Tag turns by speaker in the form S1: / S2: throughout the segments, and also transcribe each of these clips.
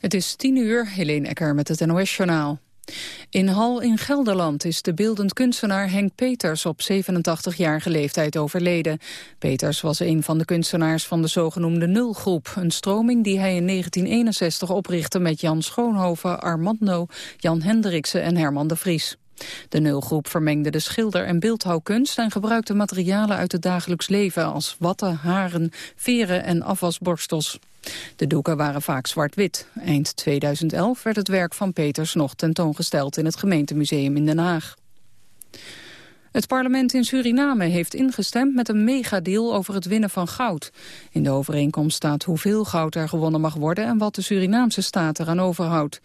S1: Het is tien uur, Helene Ecker met het NOS-journaal. In Hal in Gelderland is de beeldend kunstenaar Henk Peters op 87-jarige leeftijd overleden. Peters was een van de kunstenaars van de zogenoemde Nulgroep, een stroming die hij in 1961 oprichtte met Jan Schoonhoven, Armando, Jan Hendriksen en Herman de Vries. De nulgroep vermengde de schilder- en beeldhouwkunst en gebruikte materialen uit het dagelijks leven als watten, haren, veren en afwasborstels. De doeken waren vaak zwart-wit. Eind 2011 werd het werk van Peters nog tentoongesteld in het gemeentemuseum in Den Haag. Het parlement in Suriname heeft ingestemd met een megadeal over het winnen van goud. In de overeenkomst staat hoeveel goud er gewonnen mag worden en wat de Surinaamse staat eraan overhoudt.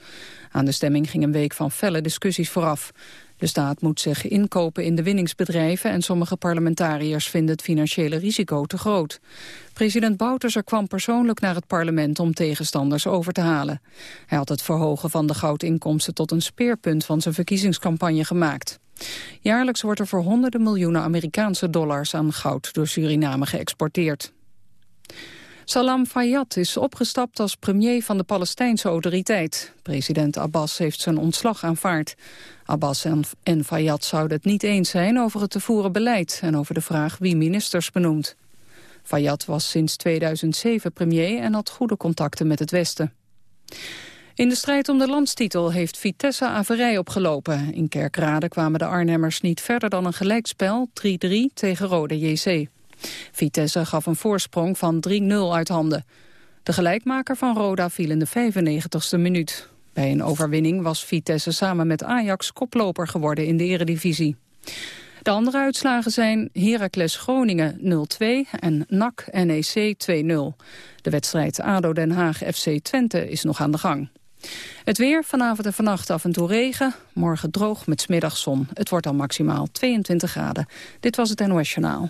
S1: Aan de stemming ging een week van felle discussies vooraf. De staat moet zich inkopen in de winningsbedrijven en sommige parlementariërs vinden het financiële risico te groot. President Bouterse kwam persoonlijk naar het parlement om tegenstanders over te halen. Hij had het verhogen van de goudinkomsten tot een speerpunt van zijn verkiezingscampagne gemaakt. Jaarlijks wordt er voor honderden miljoenen Amerikaanse dollars aan goud door Suriname geëxporteerd. Salam Fayyad is opgestapt als premier van de Palestijnse autoriteit. President Abbas heeft zijn ontslag aanvaard. Abbas en, Fayyad zouden het niet eens zijn over het te voeren beleid... en over de vraag wie ministers benoemt. Fayyad was sinds 2007 premier en had goede contacten met het Westen. In de strijd om de landstitel heeft Vitesse averij opgelopen. In Kerkrade kwamen de Arnhemmers niet verder dan een gelijkspel 3-3 tegen Rode JC. Vitesse gaf een voorsprong van 3-0 uit handen. De gelijkmaker van Roda viel in de 95ste minuut. Bij een overwinning was Vitesse samen met Ajax koploper geworden in de eredivisie. De andere uitslagen zijn Heracles Groningen 0-2 en NAC NEC 2-0. De wedstrijd ADO Den Haag FC Twente is nog aan de gang. Het weer, vanavond en vannacht af en toe regen. Morgen droog met smiddagzon. Het wordt al maximaal 22 graden. Dit was het NOS Journaal.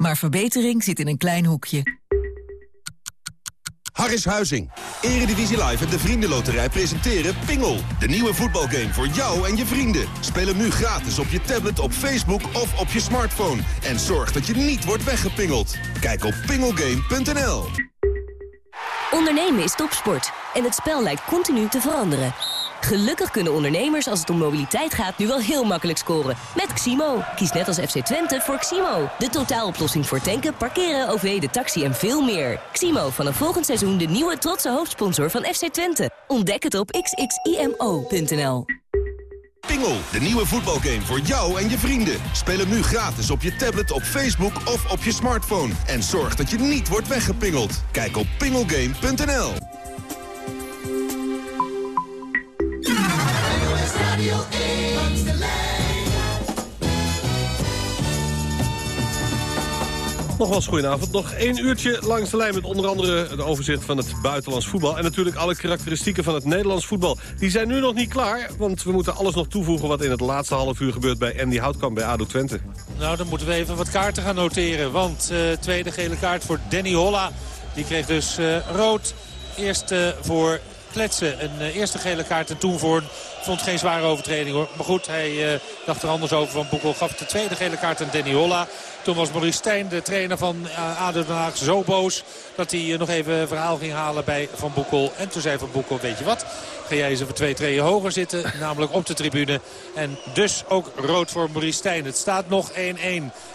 S2: Maar verbetering zit in een klein hoekje.
S3: Harris Huizing. Eredivisie Live en de Vriendenloterij presenteren Pingel. De nieuwe voetbalgame voor jou en je vrienden. Speel hem nu gratis op je tablet, op Facebook of op je smartphone. En zorg dat je niet wordt weggepingeld. Kijk op pingelgame.nl.
S4: Ondernemen is topsport en het spel lijkt continu te veranderen. Gelukkig kunnen ondernemers als het om mobiliteit gaat nu wel heel makkelijk scoren. Met Ximo. Kies net als FC Twente voor Ximo. De totaaloplossing voor tanken, parkeren, OV, de taxi en veel meer. Ximo, vanaf volgend seizoen de nieuwe trotse hoofdsponsor van FC Twente. Ontdek het op xximo.nl.
S3: Pingel, de nieuwe voetbalgame voor jou en je vrienden. Speel hem nu gratis op je tablet, op Facebook of op je smartphone. En zorg dat je niet wordt weggepingeld. Kijk op pingelgame.nl.
S5: Nogmaals, goedenavond. Nog één uurtje langs de lijn met onder andere het overzicht van het buitenlands voetbal. En natuurlijk alle karakteristieken van het Nederlands voetbal. Die zijn nu nog niet klaar, want we moeten alles nog toevoegen... wat in het laatste half uur gebeurt bij Andy Houtkamp bij ADO Twente.
S6: Nou, dan moeten we even wat kaarten gaan noteren. Want uh, tweede gele kaart voor Danny Holla. Die kreeg dus uh, rood. Eerst uh, voor Kletsen een eerste gele kaart en toen voor vond geen zware overtreding hoor. Maar goed, hij uh, dacht er anders over van Boekel. Gaf de tweede gele kaart aan Danny Holla. Toen was Maurice Stijn, de trainer van uh, ADO Den Haag, zo boos... dat hij nog even verhaal ging halen bij Van Boekel. En toen zei Van Boekel, weet je wat... ga jij eens even twee treeën hoger zitten, namelijk op de tribune. En dus ook rood voor Maurice Stijn. Het staat nog 1-1.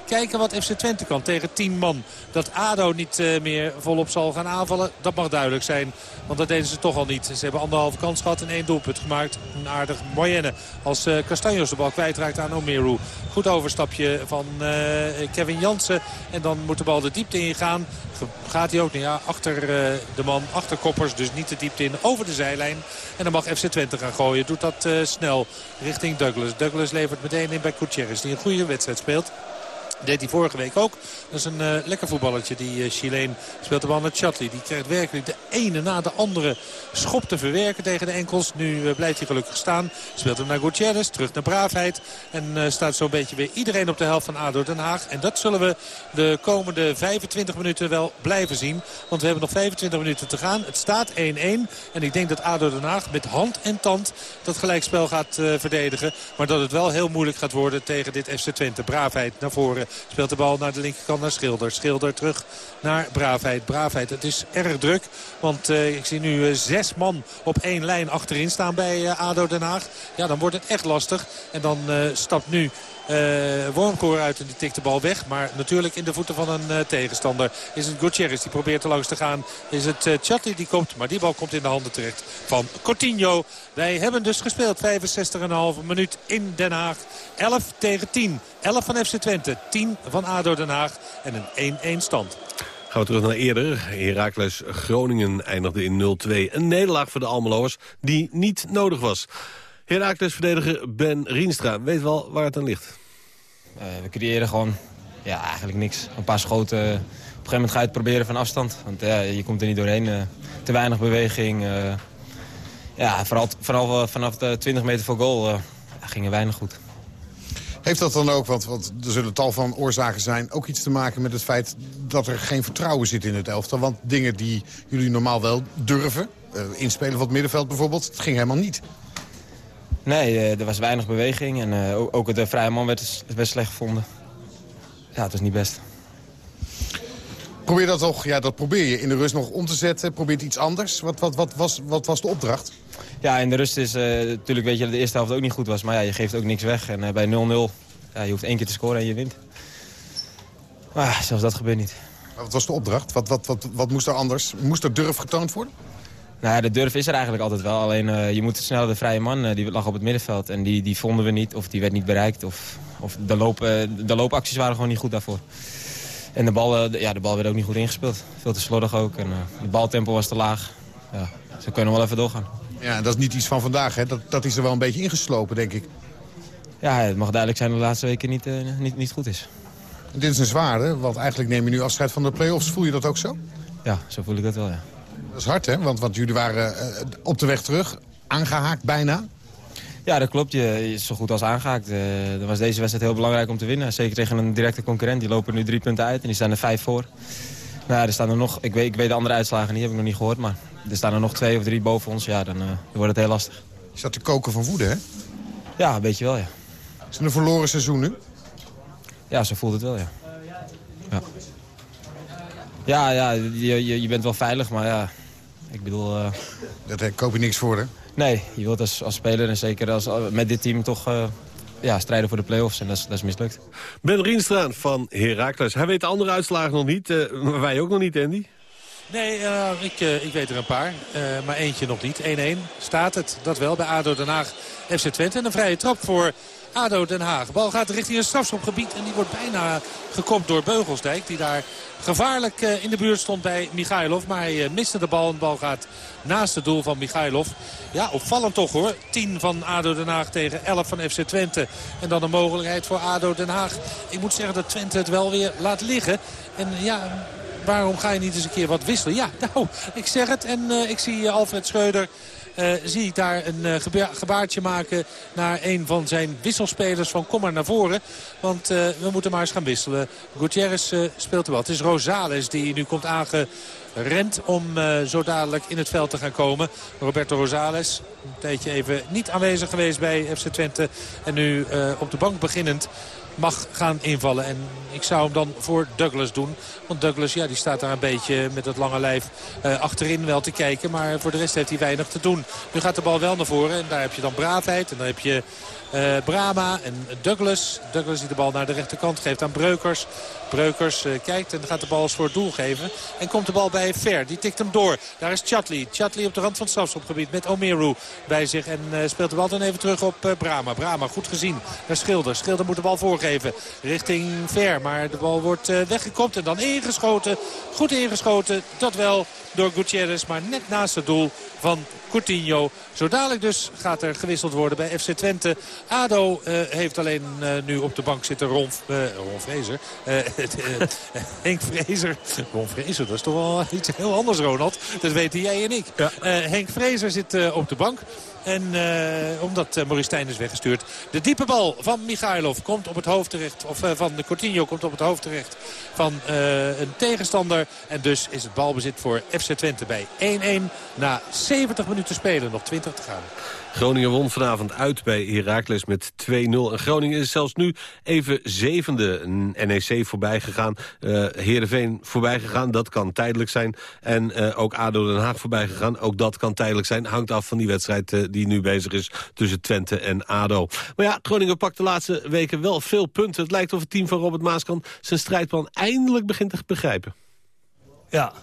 S6: Kijken wat FC Twente kan tegen 10 man. Dat ADO niet uh, meer volop zal gaan aanvallen, dat mag duidelijk zijn. Want dat deden ze toch al niet. Ze hebben anderhalve kans gehad en één doelpunt gemaakt. Een aardig moyenne als uh, Castanjos de bal kwijtraakt aan Omeru. Goed overstapje van uh, Kevin Jansen. En dan moet de bal de diepte ingaan. Gaat hij ook ja, achter de man, achter Koppers. Dus niet de diepte in, over de zijlijn. En dan mag FC Twente gaan gooien. Doet dat snel richting Douglas. Douglas levert meteen in bij Gutierrez die een goede wedstrijd speelt. Deed hij vorige week ook. Dat is een uh, lekker voetballertje. Die uh, Chileen speelt de bal naar Chatley. Die krijgt werkelijk de ene na de andere schop te verwerken tegen de enkels. Nu uh, blijft hij gelukkig staan. Speelt hem naar Gutierrez. Terug naar Braafheid. En staat zo'n beetje weer iedereen op de helft van ADO Den Haag. En dat zullen we de komende 25 minuten wel blijven zien. Want we hebben nog 25 minuten te gaan. Het staat 1-1. En ik denk dat ADO Den Haag met hand en tand dat gelijkspel gaat verdedigen. Maar dat het wel heel moeilijk gaat worden tegen dit FC Twente. Braafheid naar voren. Speelt de bal naar de linkerkant naar Schilder. Schilder terug naar Braafheid. Braafheid, het is erg druk. Want uh, ik zie nu uh, zes man op één lijn achterin staan bij uh, ADO Den Haag. Ja, dan wordt het echt lastig. En dan stapt nu uh, Wormkoor uit en die tikt de bal weg. Maar natuurlijk in de voeten van een tegenstander. Is het Gutierrez die probeert er langs te gaan. Is het uh, Chatli die komt. Maar die bal komt in de handen terecht van Coutinho. Wij hebben dus gespeeld 65,5 minuut in Den Haag. 11 tegen 10. 11 van FC Twente. 10 van ADO Den Haag. En een 1-1 stand.
S5: Gaan we terug naar eerder. Heracles Groningen eindigde in 0-2. Een nederlaag voor de Almeloers die niet nodig was. Herakles-verdediger Ben Rienstra weet wel waar het aan ligt.
S7: Uh, we creëren gewoon ja, eigenlijk niks. Een paar schoten. Op een gegeven moment ga je het proberen van afstand. Want ja, je komt er niet doorheen. Uh, te weinig beweging. Uh, ja, vooral, vooral vanaf de 20 meter voor goal ging er weinig goed.
S8: Heeft dat dan ook, want, want er zullen tal van oorzaken zijn... ook iets te maken met het feit dat er geen vertrouwen zit in het elftal? Want dingen die jullie normaal wel durven, inspelen van het middenveld bijvoorbeeld... het ging helemaal niet.
S7: Nee, eh, er was weinig beweging. En eh, ook de vrije man werd best slecht gevonden. Ja, het was niet best.
S8: Probeer dat toch, ja, dat probeer je in de rust nog om te zetten. Probeer iets anders. Wat, wat, wat, was, wat was de opdracht?
S7: Ja, in de rust is uh, natuurlijk weet je dat de eerste helft ook niet goed was. Maar ja, je geeft ook niks weg. En uh, bij 0-0, ja, je hoeft één keer te scoren en je wint. Maar zelfs dat gebeurt niet.
S8: Wat was de opdracht? Wat, wat, wat, wat moest er anders? Moest er durf getoond worden?
S7: Nou, de durf is er eigenlijk altijd wel. Alleen uh, je moet snel de vrije man, uh, die lag op het middenveld. En die, die vonden we niet, of die werd niet bereikt. Of, of de, loop, uh, de loopacties waren gewoon niet goed daarvoor. En de bal, de, ja, de bal werd ook niet goed ingespeeld. Veel te slordig ook. En het baltempo was te laag. Ja, zo kunnen we wel even doorgaan.
S8: Ja, dat is niet iets van vandaag, hè? Dat, dat is er wel een beetje ingeslopen, denk ik.
S7: Ja, het mag duidelijk zijn dat de laatste weken niet, niet, niet goed is.
S8: dit is een zware, want eigenlijk neem je nu afscheid van de play-offs. Voel je dat ook zo?
S7: Ja, zo voel ik dat wel, ja.
S8: Dat is hard, hè? Want, want jullie waren uh, op de weg terug, aangehaakt bijna.
S7: Ja, dat klopt. Je is zo goed als aangehaakt. Uh, dan was deze wedstrijd heel belangrijk om te winnen. Zeker tegen een directe concurrent. Die lopen nu drie punten uit en die staan er vijf voor. Nou, er staan er nog, ik weet, ik weet de andere uitslagen niet, heb ik nog niet gehoord. Maar er staan er nog twee of drie boven ons. Ja, dan, uh, dan wordt het heel lastig.
S8: Je staat te koken van woede, hè?
S7: Ja, een beetje wel, ja.
S8: Is het een verloren seizoen nu?
S7: Ja, zo voelt het wel, ja. Ja, ja, ja je, je, je bent wel veilig, maar ja, ik bedoel... Uh...
S8: Daar koop je niks voor, hè?
S7: Nee, je wilt als, als speler en zeker als, met dit team toch uh, ja, strijden voor de play-offs. En dat is, dat is mislukt.
S5: Ben Rienstra van Heracles. Hij weet de andere uitslagen nog niet, uh, maar wij ook nog niet, Andy.
S6: Nee, uh, ik, uh, ik weet er een paar. Uh, maar eentje nog niet. 1-1 staat het. Dat wel bij ADO Den Haag FC Twente. En een vrije trap voor ADO Den Haag. De bal gaat richting een strafschopgebied. En die wordt bijna gekopt door Beugelsdijk. Die daar gevaarlijk uh, in de buurt stond bij Michailov. Maar hij uh, miste de bal. En de bal gaat naast het doel van Michailov. Ja, opvallend toch hoor. 10 van ADO Den Haag tegen 11 van FC Twente. En dan een mogelijkheid voor ADO Den Haag. Ik moet zeggen dat Twente het wel weer laat liggen. En ja, waarom ga je niet eens een keer wat wisselen? Ja, nou, ik zeg het. En uh, ik zie Alfred Schreuder zie ik daar een uh, gebaartje maken naar een van zijn wisselspelers van kom maar naar voren. Want uh, we moeten maar eens gaan wisselen. Gutierrez speelt er wel. Het is Rosales die nu komt aangerend om zo dadelijk in het veld te gaan komen. Roberto Rosales, een tijdje even niet aanwezig geweest bij FC Twente. En nu op de bank beginnend mag gaan invallen. En ik zou hem dan voor Douglas doen. Want Douglas ja, die staat daar een beetje met het lange lijf uh, achterin wel te kijken. Maar voor de rest heeft hij weinig te doen. Nu gaat de bal wel naar voren. En daar heb je dan braafheid. En dan heb je uh, Brama en Douglas. Douglas die de bal naar de rechterkant geeft aan Breukers. Breukers uh, kijkt en gaat de bal voor het doel geven. En komt de bal bij Ver. Die tikt hem door. Daar is Chatley. Chatley op de rand van het strafschopgebied met Omeru bij zich. En uh, speelt de bal dan even terug op Brama. Brama goed gezien naar Schilder. Schilder moet de bal voorgeven richting Ver. Maar de bal wordt weggekopt en dan ingeschoten. Goed ingeschoten, dat wel door Gutierrez. Maar net naast het doel van Coutinho. Zo dadelijk dus gaat er gewisseld worden bij FC Twente. ADO uh, heeft alleen uh, nu op de bank zitten Ron, uh, Ron Vrezer. Henk Vrezer. Ron Vrezer, dat is toch wel iets heel anders Ronald. Dat weten jij en ik. Ja. Henk Vrezer zit op de bank. En uh, omdat uh, Maurice Stijn is weggestuurd. De diepe bal van Michailov komt op het hoofd terecht. Of uh, van de Coutinho komt op het hoofd terecht van een tegenstander. En dus is het balbezit voor FC Twente bij 1-1. Na 70 minuten spelen, nog 20 te gaan.
S5: Groningen won vanavond uit bij Heracles met 2-0. En Groningen is zelfs nu even zevende NEC voorbij gegaan. Uh, Heerenveen voorbij gegaan, dat kan tijdelijk zijn. En uh, ook ADO Den Haag voorbij gegaan, ook dat kan tijdelijk zijn. Hangt af van die wedstrijd uh, die nu bezig is tussen Twente en ADO. Maar ja, Groningen pakt de laatste weken wel veel punten. Het lijkt of het team van Robert Maaskant zijn strijdplan eindelijk begint te begrijpen.
S9: Ja,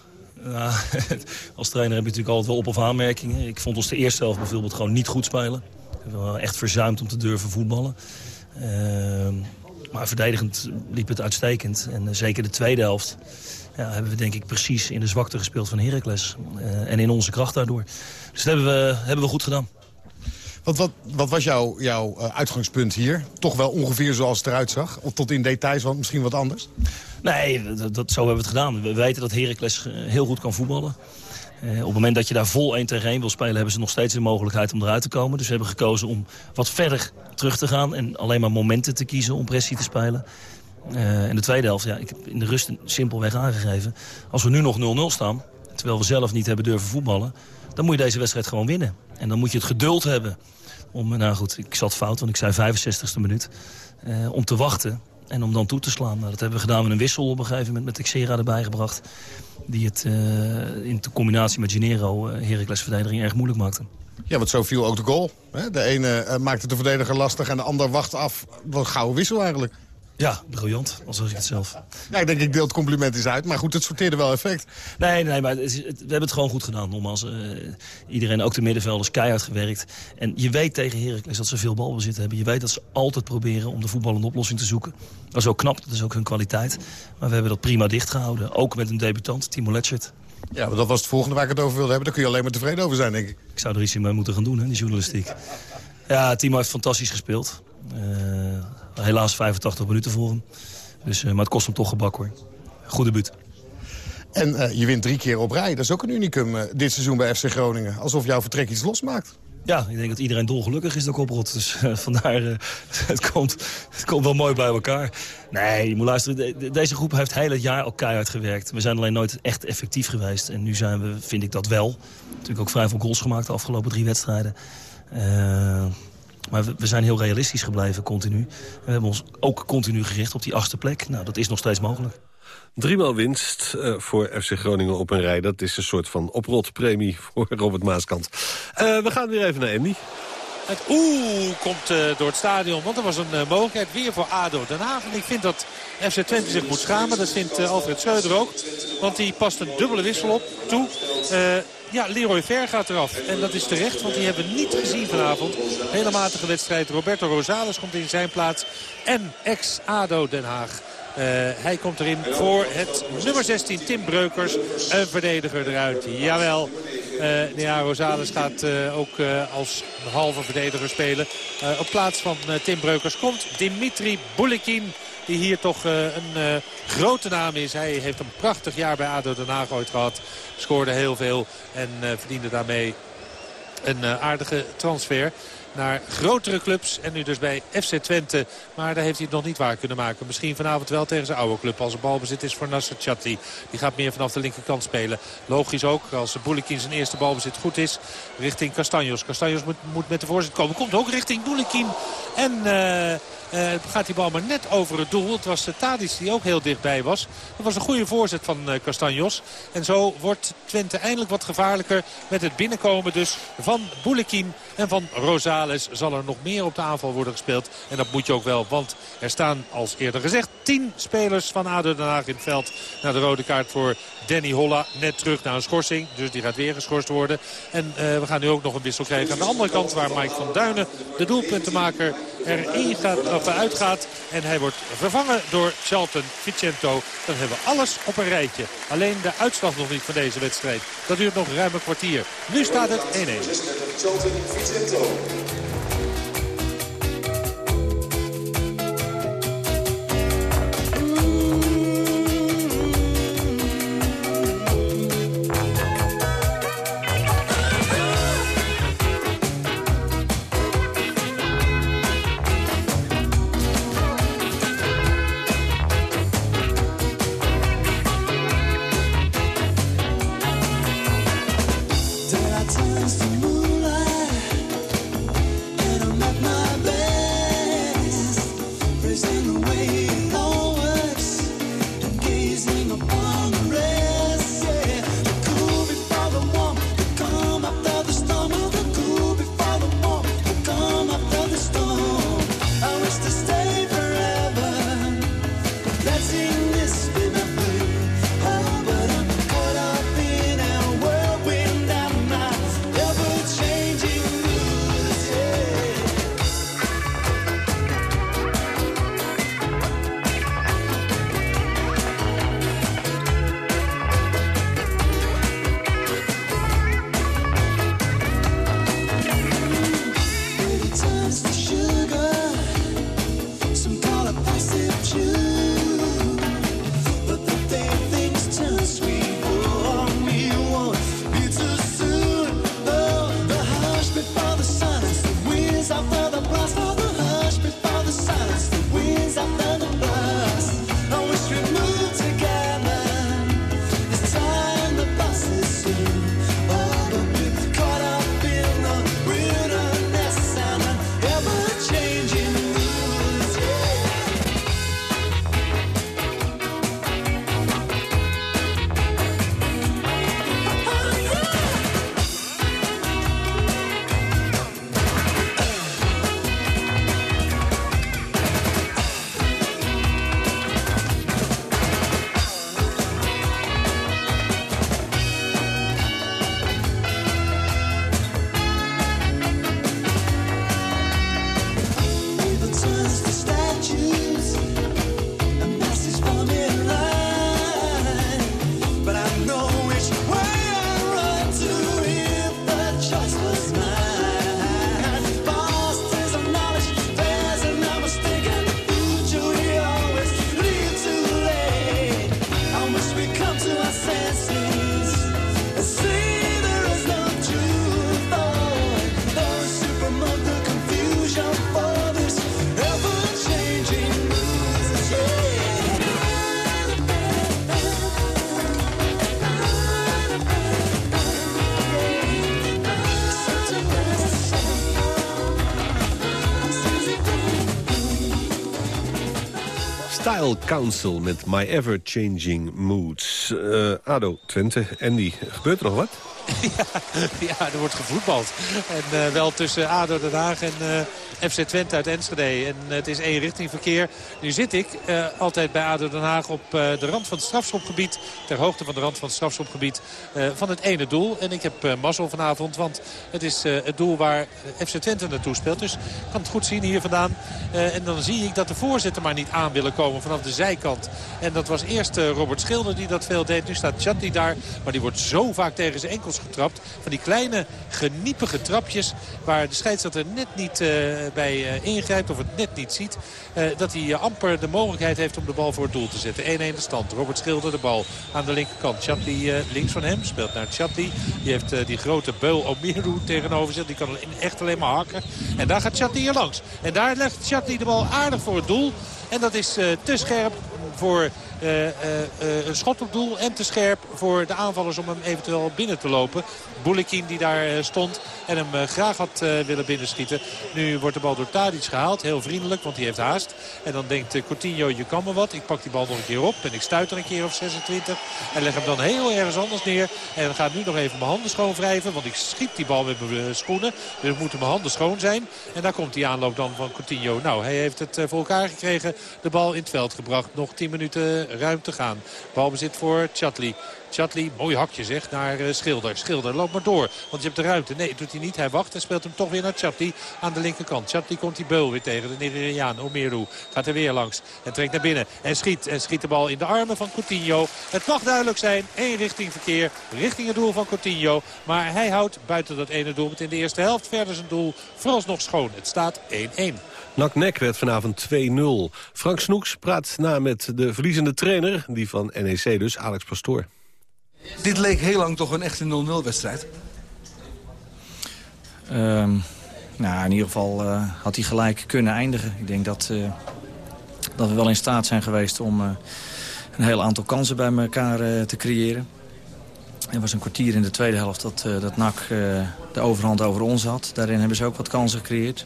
S9: als trainer heb je natuurlijk altijd wel op- of aanmerkingen. Ik vond ons de eerste helft bijvoorbeeld gewoon niet goed spelen. We hebben echt verzuimd om te durven voetballen. Uh, maar verdedigend liep het uitstekend. En uh, zeker de tweede helft ja, hebben we denk ik precies in de zwakte gespeeld van Heracles. Uh, en in onze kracht daardoor. Dus dat hebben we, hebben we goed gedaan.
S8: Wat, wat, wat was jouw, jouw uh, uitgangspunt hier? Toch wel ongeveer zoals het eruit zag? Of tot in details, want misschien wat anders?
S9: Nee, dat, zo hebben we het gedaan. We weten dat Heracles heel goed kan voetballen. Uh, op het moment dat je daar vol 1 tegen 1 wil spelen... hebben ze nog steeds de mogelijkheid om eruit te komen. Dus we hebben gekozen om wat verder terug te gaan... en alleen maar momenten te kiezen om pressie te spelen. In de tweede helft, ja, ik heb in de rust simpelweg aangegeven... als we nu nog 0-0 staan, terwijl we zelf niet hebben durven voetballen... dan moet je deze wedstrijd gewoon winnen. En dan moet je het geduld hebben om... Nou goed, ik zat fout, want ik zei 65ste minuut... Uh, om te wachten en om dan toe te slaan. Nou, dat hebben we gedaan met een wissel op een gegeven moment met Xera erbij gebracht. Die het uh, in combinatie met Gennaro uh, Heracles verdediging erg moeilijk maakte.
S8: Ja, want zo viel ook de goal. De ene uh, maakte de verdediger lastig en de ander wacht af. Wat gouden wissel eigenlijk.
S9: Ja, briljant, al zeg ik het zelf.
S8: Ja, ik denk ik deel het compliment eens uit. Maar goed, het sorteerde wel effect.
S9: Nee, nee, maar het is, het, we hebben het gewoon goed gedaan. Nogmaals, uh, iedereen, ook de middenvelders, keihard gewerkt. En je weet tegen Heracles dat ze veel balbezit hebben. Je weet dat ze altijd proberen om de voetballende oplossing te zoeken. Dat is ook knap, dat is ook hun kwaliteit. Maar we hebben dat prima dichtgehouden. Ook met een debutant, Timo Letchert.
S8: Ja, maar dat was het volgende waar ik het over wilde hebben. Daar kun je alleen maar tevreden over zijn, denk ik.
S9: Ik zou er iets in mee moeten gaan doen, hè, die journalistiek. Ja, Timo heeft fantastisch gespeeld. Uh, helaas 85 minuten voor hem. Dus, uh, maar het kost hem toch gebak hoor. Goede buurt.
S8: En uh, je wint drie keer op rij. Dat is ook een unicum uh, dit seizoen bij FC Groningen. Alsof jouw vertrek iets losmaakt.
S9: Ja, ik denk dat iedereen dolgelukkig is dat Koprot. Dus vandaar, het, komt, het komt wel mooi bij elkaar. Nee, je moet luisteren. De, deze groep heeft heel het jaar al keihard gewerkt. We zijn alleen nooit echt effectief geweest. En nu zijn we, vind ik dat wel. Natuurlijk ook vrij veel goals gemaakt de afgelopen drie wedstrijden. Maar we, we, zijn heel realistisch gebleven, continu. We hebben ons ook continu gericht op die achtste plek. Nou, dat is nog steeds mogelijk.
S5: Driemaal winst uh, voor FC Groningen op een rij. Dat is een soort van oprotpremie voor Robert Maaskant. Uh, we gaan weer even naar Andy.
S6: Het oeh komt uh, door het stadion, want er was een uh, mogelijkheid weer voor ADO Den Haag. En ik vind dat FC Twente zich moet schamen. Dat vindt uh, Alfred Schreuder ook. Want die past een dubbele wissel op toe. Ja, Leroy Ver gaat eraf. En dat is terecht, want die hebben we niet gezien vanavond. Hele matige wedstrijd. Roberto Rosales komt in zijn plaats. En ex-ADO Den Haag. Uh, hij komt erin voor het nummer 16, Tim Breukers. Een verdediger eruit, jawel. Uh, ja, Rosales gaat uh, ook als halve verdediger spelen. op plaats van Tim Breukers komt Dimitri Boulikin. Die hier toch een grote naam is. Hij heeft een prachtig jaar bij ADO Den Haag ooit gehad. Scoorde heel veel en verdiende daarmee een aardige transfer naar grotere clubs. En nu dus bij FC Twente. Maar daar heeft hij het nog niet waar kunnen maken. Misschien vanavond wel tegen zijn oude club. Als er balbezit is voor Nasser Chatti. Die gaat meer vanaf de linkerkant spelen. Logisch ook als Boulikin zijn eerste balbezit goed is. Richting Castanjos. Castanjos moet, moet met de voorzet komen. Komt ook richting Boulikin. En... uh, gaat die bal maar net over het doel. Het was Tadic die ook heel dichtbij was. Dat was een goede voorzet van uh, Castanjos. En zo wordt Twente eindelijk wat gevaarlijker met het binnenkomen dus van Boulekin en van Rosales.
S3: Zal er nog meer op de aanval worden gespeeld. En dat moet je ook wel, want er staan als eerder gezegd 10 spelers van ADO Den Haag in het veld. Na de rode kaart voor Danny Holla net terug naar een schorsing. Dus die gaat weer geschorst worden. En we gaan nu ook nog een wissel krijgen aan de andere kant waar Mike van Duinen, de doelpuntenmaker, erin gaat, of uitgaat. En hij wordt vervangen door Charlton Vicento. Dan hebben we alles op een rijtje. Alleen de uitslag nog niet van deze wedstrijd. Dat duurt nog ruim een kwartier. Nu staat het 1-1.
S5: Council met My Ever Changing Moods. Uh, ADO, Twente, Andy, gebeurt er nog wat?
S3: ja, er wordt gevoetbald. En uh, wel tussen ADO Den Haag en uh, FC Twente uit Enschede. En het is één richting verkeer. Nu zit ik uh, altijd bij ADO Den Haag op de rand van het strafschopgebied. Ter hoogte van de rand van het strafschopgebied van het ene doel. En ik heb mazzel vanavond, want het is het doel waar FC Twente naartoe speelt. Dus ik kan het goed zien hier vandaan. en dan zie ik dat de voorzitter maar niet aan willen komen vanaf de zijkant. En dat was eerst Robert Schilder die dat veel deed. Nu staat Chanti daar, maar die wordt zo vaak tegen zijn enkels getrapt. Van die kleine geniepige trapjes waar de scheidsrechter net niet uh, bij uh, ingrijpt of het net niet ziet. Uh, dat hij amper de mogelijkheid heeft om de bal voor het doel te zetten. 1-1 de stand. Robert Schilder de bal aan de linkerkant. Chatli links van hem speelt naar Chatli. Die heeft die grote beul Omiru tegenover zich. Die kan echt alleen maar hakken. En daar gaat Chatli hier langs. En daar legt Chatli de bal aardig voor het doel. En dat is te scherp
S6: voor een schot op doel en te scherp voor de aanvallers om hem eventueel binnen te lopen. Boulekin die daar stond en hem graag had willen binnenschieten. Nu wordt de bal door Tadic gehaald. Heel vriendelijk, want hij heeft haast. En dan denkt Coutinho, je kan me wat. Ik pak die bal nog een keer op en ik stuit er een keer of 26. En leg hem dan heel ergens anders neer. En gaat nu nog even mijn handen schoon wrijven. Want ik schiet die bal met mijn schoenen. Dus moeten mijn handen schoon zijn. En daar komt die aanloop dan van Coutinho. Nou, hij heeft het voor elkaar gekregen. De bal in het veld gebracht. Nog 10 minuten ruim te gaan. Balbezit voor Chatli. Chatli, mooi hakje zeg, naar uh, Schilder. Schilder, loop maar door, want je hebt de ruimte. Nee, doet hij niet. Hij wacht en speelt hem toch weer naar Chatli aan de linkerkant. Chatli komt die beul weer tegen, de Nigeriaan Omeru. Gaat er weer langs en trekt naar binnen. En schiet, en schiet de bal in de armen van Coutinho. Het mag duidelijk zijn, één richting verkeer, richting het doel van Coutinho. Maar hij houdt buiten dat ene doel met in de eerste helft verder zijn doel vooralsnog schoon. Het staat 1-1.
S5: Nak-nek werd vanavond 2-0. Frank Snoeks praat na met de verliezende trainer, die van NEC dus, Alex Pastoor.
S10: Dit leek heel lang toch een echte 0-0-wedstrijd.
S11: Um, nou, in ieder geval uh, had hij gelijk kunnen eindigen. Ik denk dat, uh, dat we wel in staat zijn geweest om uh, een heel aantal kansen bij elkaar te creëren. Er was een kwartier in de tweede helft dat, dat NAC de overhand over ons had. Daarin hebben ze ook wat kansen gecreëerd.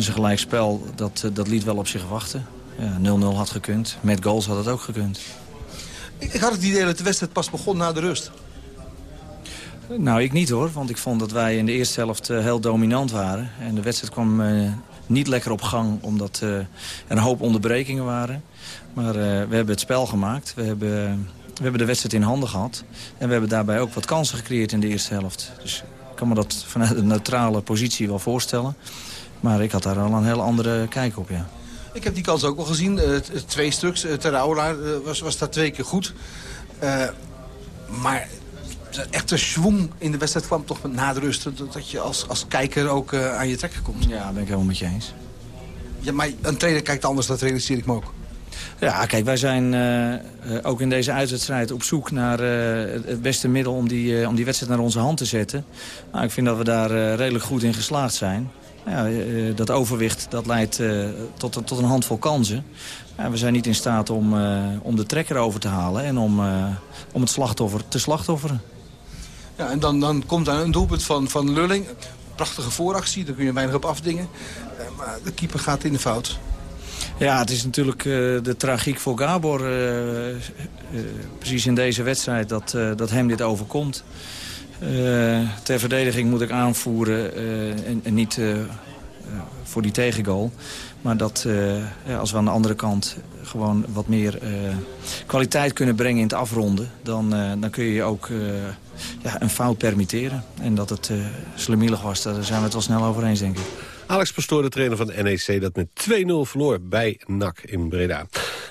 S11: Dus een gelijkspel, dat, dat liet wel op zich wachten. 0-0 ja, had gekund. Met goals had het ook gekund.
S10: Ik had het idee dat de wedstrijd pas begon na de rust.
S11: Nou, ik niet hoor. Want ik vond dat wij in de eerste helft uh, heel dominant waren. En de wedstrijd kwam uh, niet lekker op gang omdat uh, er een hoop onderbrekingen waren. Maar we hebben het spel gemaakt. We hebben, we hebben de wedstrijd in handen gehad. En we hebben daarbij ook wat kansen gecreëerd in de eerste helft. Dus ik kan me dat vanuit een neutrale positie wel voorstellen. Maar ik had daar al een heel andere kijk op, ja.
S10: Ik heb die kans ook al gezien. Uh, twee stuks. Uh, was, was daar twee keer goed. Maar de echte schwung in de wedstrijd kwam toch met na de rust. Dat je als, als kijker ook aan je trekken komt.
S11: Ja, ben ik helemaal met je eens.
S10: Ja, maar een trainer kijkt anders, dat realiseer ik me ook.
S11: Ja, kijk, wij zijn uh, ook in deze uitwedstrijd op zoek naar uh, het beste middel om die, om die wedstrijd naar onze hand te zetten. Nou, ik vind dat we daar redelijk goed in geslaagd zijn. Ja, eh, dat overwicht dat leidt uh, tot, tot een handvol kansen. Ja, we zijn niet in staat om, om de trekker over te halen en om, om het slachtoffer te slachtofferen.
S10: Ja, en dan, dan komt daar een doelpunt van, van Lulling. Prachtige vooractie, daar kun je weinig op afdingen. maar de keeper gaat in de fout.
S11: Ja, het is natuurlijk de tragiek voor Gabor. precies in deze wedstrijd dat, dat hem dit overkomt. Uh, ter verdediging moet ik aanvoeren uh, en, en, niet uh, voor die tegengoal. Maar dat ja, als we aan de andere kant gewoon wat meer kwaliteit kunnen brengen in het afronden... dan, dan kun je ook ja, een fout permitteren. En dat het slemielig was, daar zijn we het wel snel over eens, denk ik.
S5: Alex Pastoor, de trainer van NEC, dat met 2-0 verloor bij NAC in Breda.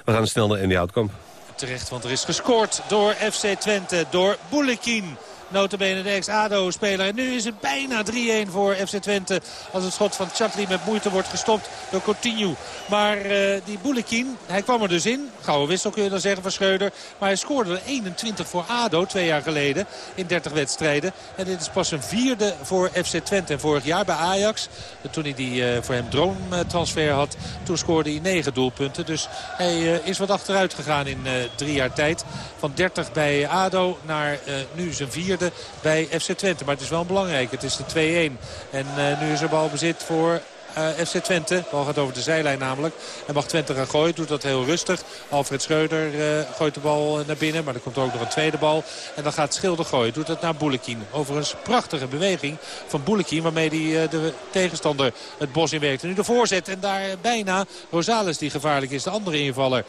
S5: We gaan snel naar Andy Houtkamp.
S6: Terecht, want er is gescoord door FC Twente, door Boulekin. Notabene de ex-ADO-speler. En nu is het bijna 3-1 voor FC Twente. Als het schot van Chatli met moeite wordt gestopt door Coutinho. Maar uh, die Boulekin, hij kwam er dus in. Gouden wissel kun je dan zeggen van Schreuder. Maar hij scoorde er 21 voor ADO twee jaar geleden in 30 wedstrijden. En dit is pas een vierde voor FC Twente. En vorig jaar bij Ajax, toen hij die uh, voor hem droomtransfer had... toen scoorde hij 9 doelpunten. Dus hij uh, is wat achteruit gegaan in drie jaar tijd. Van 30 bij ADO naar nu zijn vierde bij FC Twente. Maar het is wel belangrijk. Het is de 2-1. En uh, nu is er balbezit voor FC Twente. Bal gaat over de zijlijn namelijk. En mag Twente gaan gooien. Doet dat heel rustig. Alfred Schreuder uh, gooit de bal naar binnen. Maar er komt ook nog een tweede bal. En dan gaat Schilder gooien. Doet dat naar Boulekin. Overigens prachtige beweging van Boulekin. Waarmee de tegenstander het bos in werkt. En nu de voorzet. En daar bijna Rosales die gevaarlijk is. De andere invaller.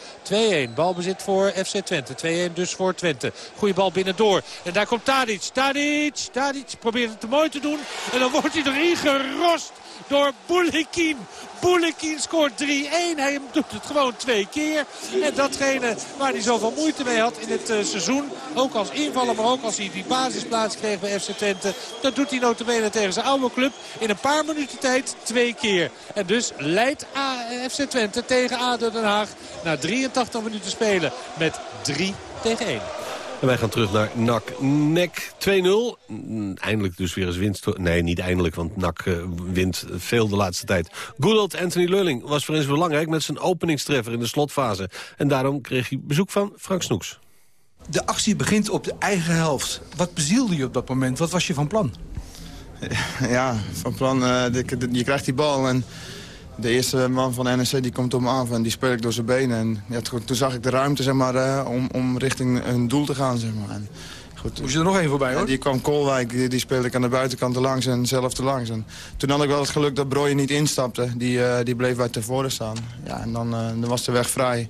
S6: 2-1. Balbezit voor FC Twente. 2-1 dus voor Twente. Goeie bal binnendoor. En daar komt Tadic. Tadic. Tadic probeert het te mooi te doen. En dan wordt hij erin gerost door Boulekin. Boulekin scoort 3-1. Hij doet het gewoon twee keer. En datgene waar hij zoveel moeite mee had in het uh, seizoen. Ook als invaller, maar ook als hij die basisplaats kreeg bij FC Twente. Dat doet hij notabene tegen zijn oude club. In een paar minuten tijd twee keer. En dus leidt FC Twente tegen ADO Den Haag. Na 83 minuten spelen met 3 tegen 1.
S5: En wij gaan terug naar NAC NEC 2-0. Mm, eindelijk dus weer eens winst. Nee, niet eindelijk, want NAC uh, wint veel de laatste tijd. Good Anthony Lulling was voor eens belangrijk met zijn openingstreffer in de slotfase. En daarom kreeg hij bezoek van Frank Snoeks.
S10: De actie begint op de eigen helft. Wat bezielde je op dat moment? Wat was je van plan?
S12: Ja, van plan. Uh, je krijgt die bal en de eerste man van de NEC die komt op me af en die speel ik door zijn benen. En ja, toen zag ik de ruimte zeg maar, uh, om, om richting een doel te gaan. Zeg maar. En,
S10: goed, Moest je er nog één voorbij hoor?
S12: die kwam Koolwijk, die, die, speelde ik aan de buitenkant te langs en zelf te langs. En toen had ik wel het geluk dat Broje niet instapte. Die, uh, die bleef bij tevoren staan. Ja, en dan, dan was de weg vrij.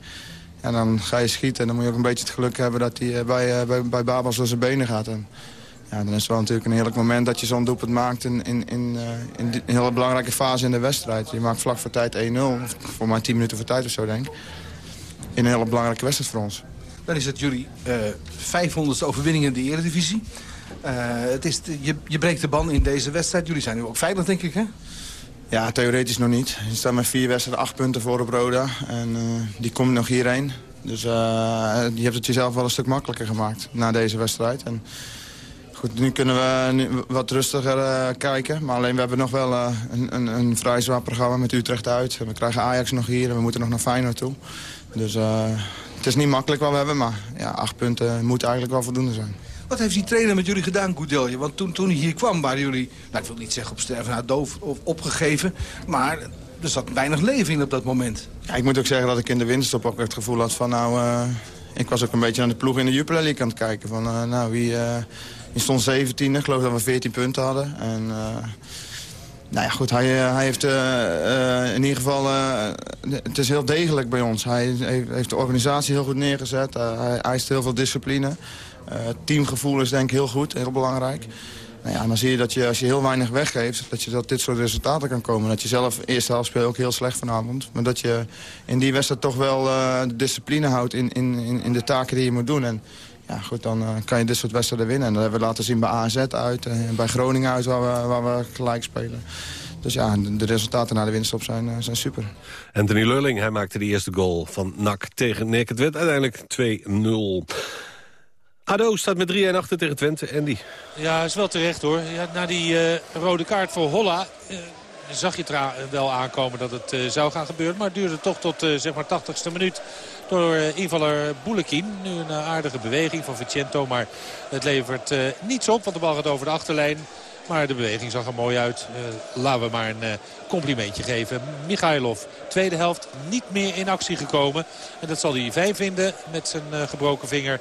S12: En dan ga je schieten en dan moet je ook een beetje het geluk hebben dat hij bij, bij, bij Babas door zijn benen gaat. En, ja, dan is het wel natuurlijk een heerlijk moment dat je zo'n doelpunt maakt in, in, in, uh, in een hele belangrijke fase in de wedstrijd. Je maakt vlak voor tijd 1-0, voor maar 10 minuten voor tijd of zo denk ik. In een hele belangrijke wedstrijd voor ons.
S10: Dan is het jullie uh, eh, 500ste overwinning in de Eredivisie. Uh, het is je, je breekt de ban in deze wedstrijd. Jullie zijn nu ook veilig, denk ik, hè?
S12: Ja, theoretisch nog niet. Je staat met vier wedstrijden, acht punten voor op Roda. En die komt nog hierheen. Dus je hebt het jezelf wel een stuk makkelijker gemaakt na deze wedstrijd. En, Goed, nu kunnen we nu wat rustiger uh, kijken. Maar alleen we hebben nog wel uh, een, een, een, vrij zwaar programma met Utrecht uit. We krijgen Ajax nog hier en we moeten nog naar Feyenoord toe. Dus uh, het is niet makkelijk wat we hebben, maar ja, acht punten moet eigenlijk wel voldoende zijn.
S10: Wat heeft die trainer met jullie gedaan, Goedelje? Want toen, toen hij hier kwam waren jullie, nou, ik wil niet zeggen op sterven na doof of opgegeven... maar er zat weinig leven in op dat moment.
S12: Ja, ik moet ook zeggen dat ik in de winterstop ook het gevoel had van... nou, ik was ook een beetje aan de ploeg in de Jupiler League aan het kijken. Van, nou, wie die stond 17 ik geloof dat we 14 punten hadden. En, uh, nou ja, goed, hij, eh, hij heeft uh, in ieder geval... het is heel degelijk bij ons. Hij heeft de organisatie heel goed neergezet. hij eist heel veel discipline. teamgevoel is denk ik heel goed, heel belangrijk. Nou ja, dan zie je dat je als je heel weinig weggeeft... dat je dat dit soort resultaten kan komen. Dat je zelf eerste helft speel ook heel slecht vanavond. Maar dat je in die wedstrijd toch wel de discipline houdt in, in, in de taken die je moet doen. En ja, goed, dan uh, kan je dit soort wedstrijden winnen. En dat hebben we laten zien bij AZ uit en eh, bij Groningen uit, waar we, waar we gelijk spelen. Dus ja, de resultaten na de winststop zijn, uh, zijn super.
S5: Anthony Lulling, hij maakte de eerste goal van NAC tegen NEC. Het werd uiteindelijk 2-0. ADO staat met 3-1 achter tegen Twente. Andy.
S6: Ja, is wel terecht hoor. Ja, na die uh, rode kaart voor Holla... Uh, zag je wel aankomen dat het uh, zou gaan gebeuren. Maar het duurde toch tot zeg maar 80ste minuut door eh, invaller Boulekin. Nu een eh, aardige beweging van Vicento, maar het levert eh, niets op. Want de bal gaat over de achterlijn. Maar de beweging zag er mooi uit. Uh, laten we maar een complimentje geven. Michailov, tweede helft, niet meer in actie gekomen. En dat zal hij fijn vinden met zijn gebroken vinger.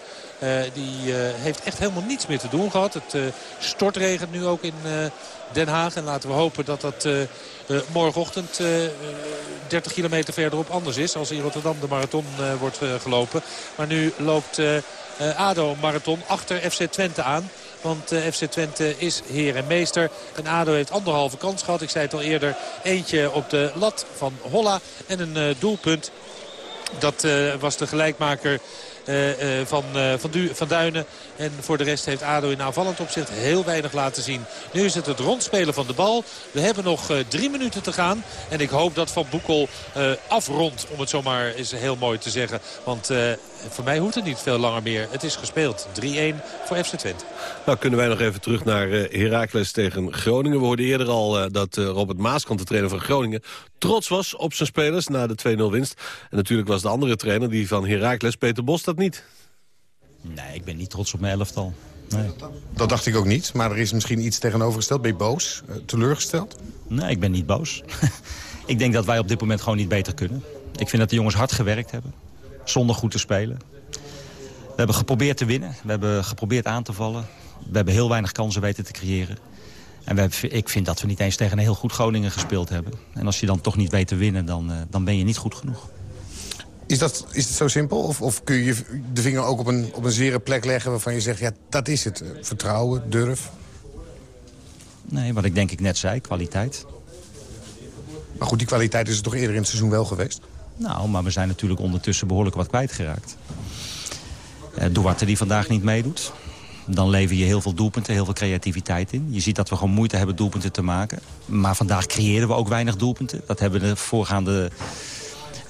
S6: die heeft echt helemaal niets meer te doen gehad. Het stortregent nu ook in Den Haag. En laten we hopen dat dat morgenochtend 30 kilometer verderop anders is. Als in Rotterdam de marathon wordt gelopen. Maar nu loopt ADO marathon achter FC Twente aan. Want FC Twente is heer en meester. En ADO heeft anderhalve kans gehad. Ik zei het al eerder. Eentje op de lat van Holla. En een doelpunt. Dat was de gelijkmaker van, van Duinen. En voor de rest heeft ADO in aanvallend opzicht heel weinig laten zien. Nu is het het rondspelen van de bal. We hebben nog drie minuten te gaan. En ik hoop dat Van Boekel afrondt, om het zomaar eens heel mooi te zeggen. Want voor mij hoeft het niet veel langer meer. Het is gespeeld. 3-1 voor FC Twente.
S5: Nou kunnen wij nog even terug naar Heracles tegen Groningen. We hoorden eerder al dat Robert Maaskant, de trainer van Groningen... trots was op zijn spelers na de 2-0 winst. En natuurlijk was de andere trainer, die van Heracles, Peter Bos, dat niet.
S13: Nee, ik ben niet trots op mijn elftal. Nee.
S8: Dat dacht ik ook niet, maar er is misschien iets tegenovergesteld. Ben je boos, teleurgesteld?
S13: Nee, ik ben niet boos. ik denk dat wij op dit moment gewoon niet beter kunnen. Ik vind dat de jongens hard gewerkt hebben zonder goed te spelen. We hebben geprobeerd te winnen. We hebben geprobeerd aan te vallen. We hebben heel weinig kansen weten te creëren. En we hebben, ik vind dat we niet eens tegen een heel goed Groningen gespeeld hebben. En als je dan toch niet weet te winnen, dan, uh, dan ben je niet goed genoeg.
S8: Is dat, is het zo simpel? Of, of kun je de vinger ook op een, op een zere plek leggen... waarvan je zegt, ja, dat is het. Vertrouwen, durf?
S13: Nee, wat ik denk ik net zei, kwaliteit.
S8: Maar goed, die kwaliteit is er toch eerder in het seizoen wel geweest?
S13: Nou, maar we zijn natuurlijk ondertussen behoorlijk wat kwijtgeraakt. Uh, Duarte die vandaag niet meedoet. Dan lever je heel veel doelpunten, heel veel creativiteit in. Je ziet dat we gewoon moeite hebben doelpunten te maken. Maar vandaag creëren we ook weinig doelpunten. Dat hebben de voorgaande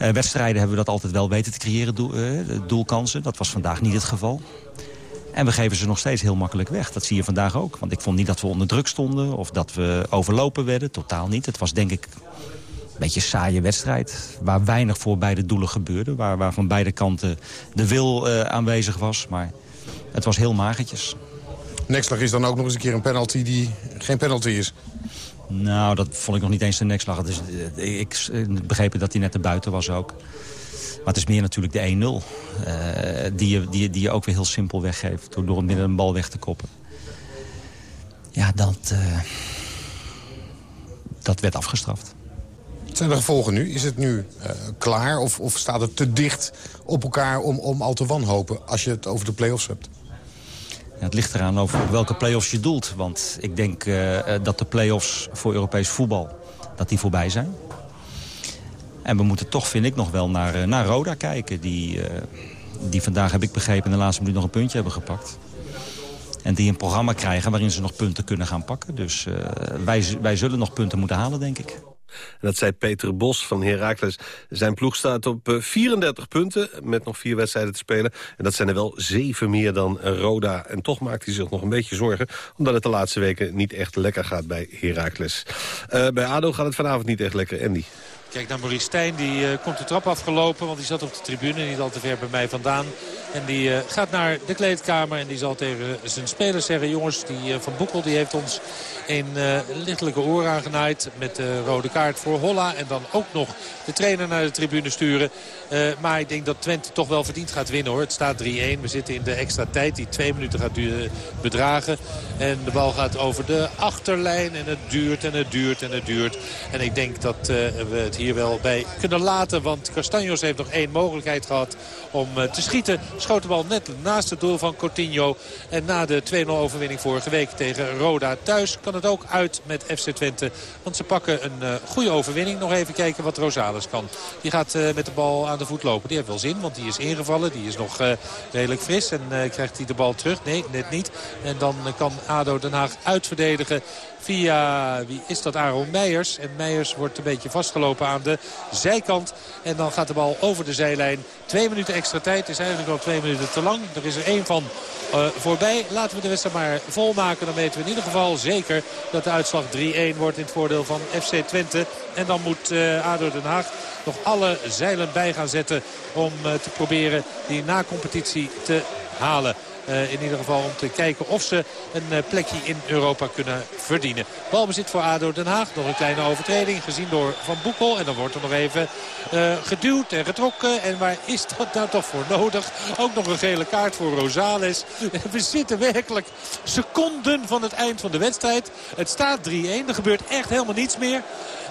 S13: uh, wedstrijden hebben we dat altijd wel weten te creëren, uh, doelkansen. Dat was vandaag niet het geval. En we geven ze nog steeds heel makkelijk weg. Dat zie je vandaag ook. Want ik vond niet dat we onder druk stonden of dat we overlopen werden. Totaal niet. Het was denk ik beetje saaie wedstrijd. Waar weinig voor beide doelen gebeurde. Waar, waar van beide kanten de wil uh, aanwezig was. Maar het was heel magertjes.
S8: Nekslag is dan ook nog eens een keer een penalty die geen penalty is.
S13: Nou, dat vond ik nog niet eens de nekslag. Dus, ik begreep dat hij net te buiten was ook. Maar het is meer natuurlijk de 1-0. Uh, die, je, die, die je ook weer heel simpel weggeeft. Door, door het midden een bal weg te koppen. Ja, dat, dat werd afgestraft.
S8: Wat zijn de gevolgen nu? Is het nu uh, klaar of, of staat het te dicht op elkaar om, om al te wanhopen... als je het over de play-offs hebt?
S13: Ja, het ligt eraan over welke play-offs je doelt. Want ik denk uh, dat de play-offs voor Europees voetbal dat die voorbij zijn. En we moeten toch, vind ik, nog wel naar, naar Roda kijken. Die, die vandaag, heb ik begrepen, in de laatste minuut nog een puntje hebben gepakt. En die een programma krijgen waarin ze nog punten kunnen gaan pakken. Dus wij, wij zullen nog punten moeten halen, denk ik.
S5: En dat zei Peter Bos van Heracles. Zijn ploeg staat op 34 punten met nog vier wedstrijden te spelen. En dat zijn er wel zeven meer dan Roda. En toch maakt hij zich nog een beetje zorgen... omdat het de laatste weken niet echt lekker gaat bij Heracles. Uh, bij ADO gaat het vanavond niet echt lekker, Andy.
S6: Kijk naar Maurice Stijn, die uh, komt de trap afgelopen. Want die zat op de tribune, niet al te ver bij mij vandaan. En die uh, gaat naar de kleedkamer en die zal tegen zijn spelers zeggen... jongens, die uh, Van Boekel die heeft ons een lichtelijke oor aangenaaid... met de rode kaart voor Holla. En dan ook nog de trainer naar de tribune sturen. maar ik denk dat Twente toch wel verdiend gaat winnen hoor. Het staat 3-1. We zitten in de extra tijd die twee minuten gaat bedragen. En de bal gaat over de achterlijn. En het duurt en het duurt en het duurt. En ik denk dat we het hier wel bij kunnen laten. Want Castanjos heeft nog één mogelijkheid gehad om te schieten. Schoot de bal net naast het doel van Coutinho. En na de 2-0 overwinning vorige week tegen Roda thuis kan het ook uit met FC Twente. Want ze pakken een uh, goede overwinning. Nog even kijken wat Rosales kan. Die gaat uh, met de bal aan de voet lopen. Die heeft wel zin, want die is ingevallen. Die is nog redelijk fris. En krijgt hij de bal terug? Nee, net niet. En dan kan ADO Den Haag uitverdedigen via, wie is dat, Aaron Meijers. En Meijers wordt een beetje vastgelopen aan de zijkant. En dan gaat de bal over de zijlijn. Twee minuten extra tijd is eigenlijk al twee minuten te lang. Er is er één van uh, voorbij. Laten we de wedstrijd maar volmaken. Dan weten we in ieder geval zeker dat de uitslag 3-1 wordt in het voordeel van FC Twente. En dan moet uh, ADO Den Haag nog alle zeilen bij gaan zetten om uh, te proberen die na-competitie te halen. Uh, in ieder geval om te kijken of ze een uh, plekje in Europa kunnen verdienen. Balbezit voor ADO Den Haag. Nog een kleine overtreding gezien door Van Boekel. En dan wordt er nog even uh, geduwd en getrokken. En waar is dat nou toch voor nodig? Ook nog een gele kaart voor Rosales. We zitten werkelijk seconden van het eind van de wedstrijd. Het staat 3-1. Er gebeurt echt helemaal niets meer.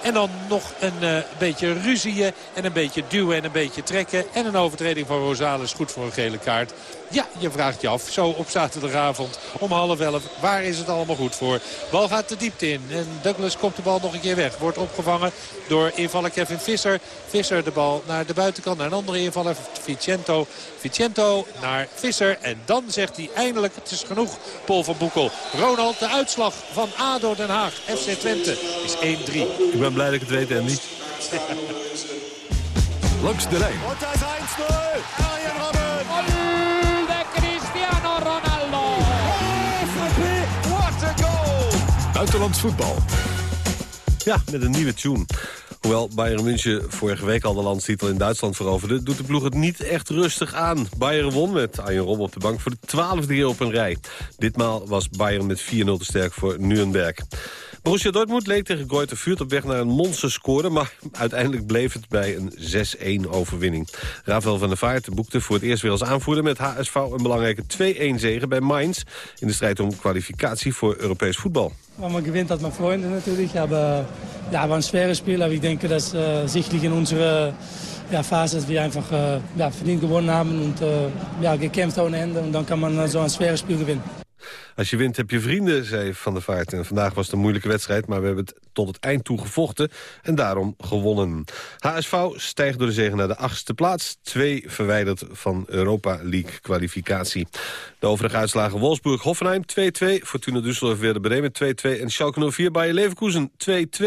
S6: En dan nog een uh, beetje ruzieën en een beetje duwen en een beetje trekken. En een overtreding van Rosales goed voor een gele kaart. Ja, je vraagt je af, zo op zaterdagavond om half elf. Waar is het allemaal goed voor? Bal gaat de diepte in en Douglas komt de bal nog een keer weg. Wordt opgevangen door invaller Kevin Visser. Visser de bal naar de buitenkant, naar een andere invaller Vicento. Vicento naar Visser en dan zegt hij eindelijk het is genoeg Paul van Boekel. Ronald, de uitslag van ADO Den Haag, FC Twente is 1-3.
S5: Ik ben blij dat ik het weet, Andy.
S14: Langs de lijn.
S15: Und das 1-0. Arjen Robben. de Cristiano Ronaldo.
S14: Oh,
S15: what a goal.
S14: Buitenlands voetbal.
S5: Ja, met een nieuwe tune. Hoewel Bayern München vorige week al de landstitel in Duitsland veroverde... doet de ploeg het niet echt rustig aan. Bayern won met Arjen Robben op de bank voor de twaalfde keer op een rij. Ditmaal was Bayern met 4-0 te sterk voor Nuremberg. Borussia Dortmund leek tegen Goethe Vuurt op weg naar een monsterscore... maar uiteindelijk bleef het bij een 6-1 overwinning. Rafael van der Vaart boekte voor het eerst weer als aanvoerder... met HSV een belangrijke 2-1 zege bij Mainz... in de strijd om kwalificatie voor Europees voetbal.
S16: Wenn man gewinnt, hat man Freunde natürlich. Aber ja, war ein schweres Spiel. Aber ich denke, sichtlich in unserer ja, Phase, einfach äh, ja, verdient gewonnen haben und äh, ja, gekämpft ohne Ende. Und dann kann man so ein gewinnen.
S5: Als je wint heb je vrienden, zei Van der Vaart. En vandaag was het een moeilijke wedstrijd, maar we hebben het tot het eind toe gevochten. En daarom gewonnen. HSV stijgt door de zegen naar de achtste plaats. Twee verwijderd van Europa League kwalificatie. De overige uitslagen Wolfsburg-Hoffenheim 2-2. Fortuna Düsseldorf weer de Bremen 2-2. En Schalke 04 bij Leverkusen 2-2.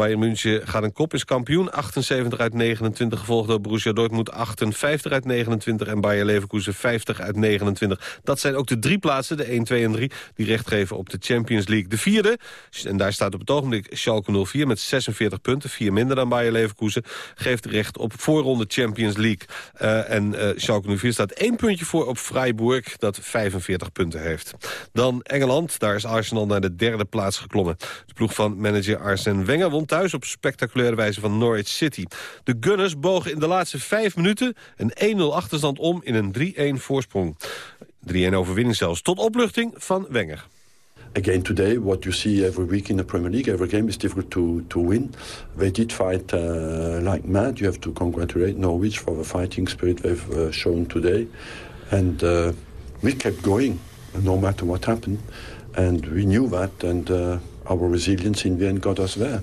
S5: Bayern München gaat een kop, is kampioen. 78 uit 29, gevolgd door Borussia Dortmund 58 uit 29... en Bayer Leverkusen 50 uit 29. Dat zijn ook de drie plaatsen, de 1, 2 en 3... die recht geven op de Champions League. De vierde, en daar staat op het ogenblik Schalke 04 met 46 punten... vier minder dan Bayer Leverkusen, geeft recht op voorronde Champions League. Uh, en uh, Schalke 04 staat één puntje voor op Freiburg... dat 45 punten heeft. Dan Engeland, daar is Arsenal naar de derde plaats geklommen. De ploeg van manager Arsène Wenger won thuis op spectaculaire wijze van Norwich City. De Gunners bogen in de laatste vijf minuten een 1-0 achterstand om in een 3-1 voorsprong. 3-1 overwinning zelfs, tot opluchting van Wenger.
S17: Again today, what you see every week in the Premier League, every game is difficult to, to win. They did fight uh, like mad. You have to congratulate Norwich for the fighting spirit they've uh, shown today. And uh, we kept going, no matter what happened. And we knew that, and our resilience in the end got us there.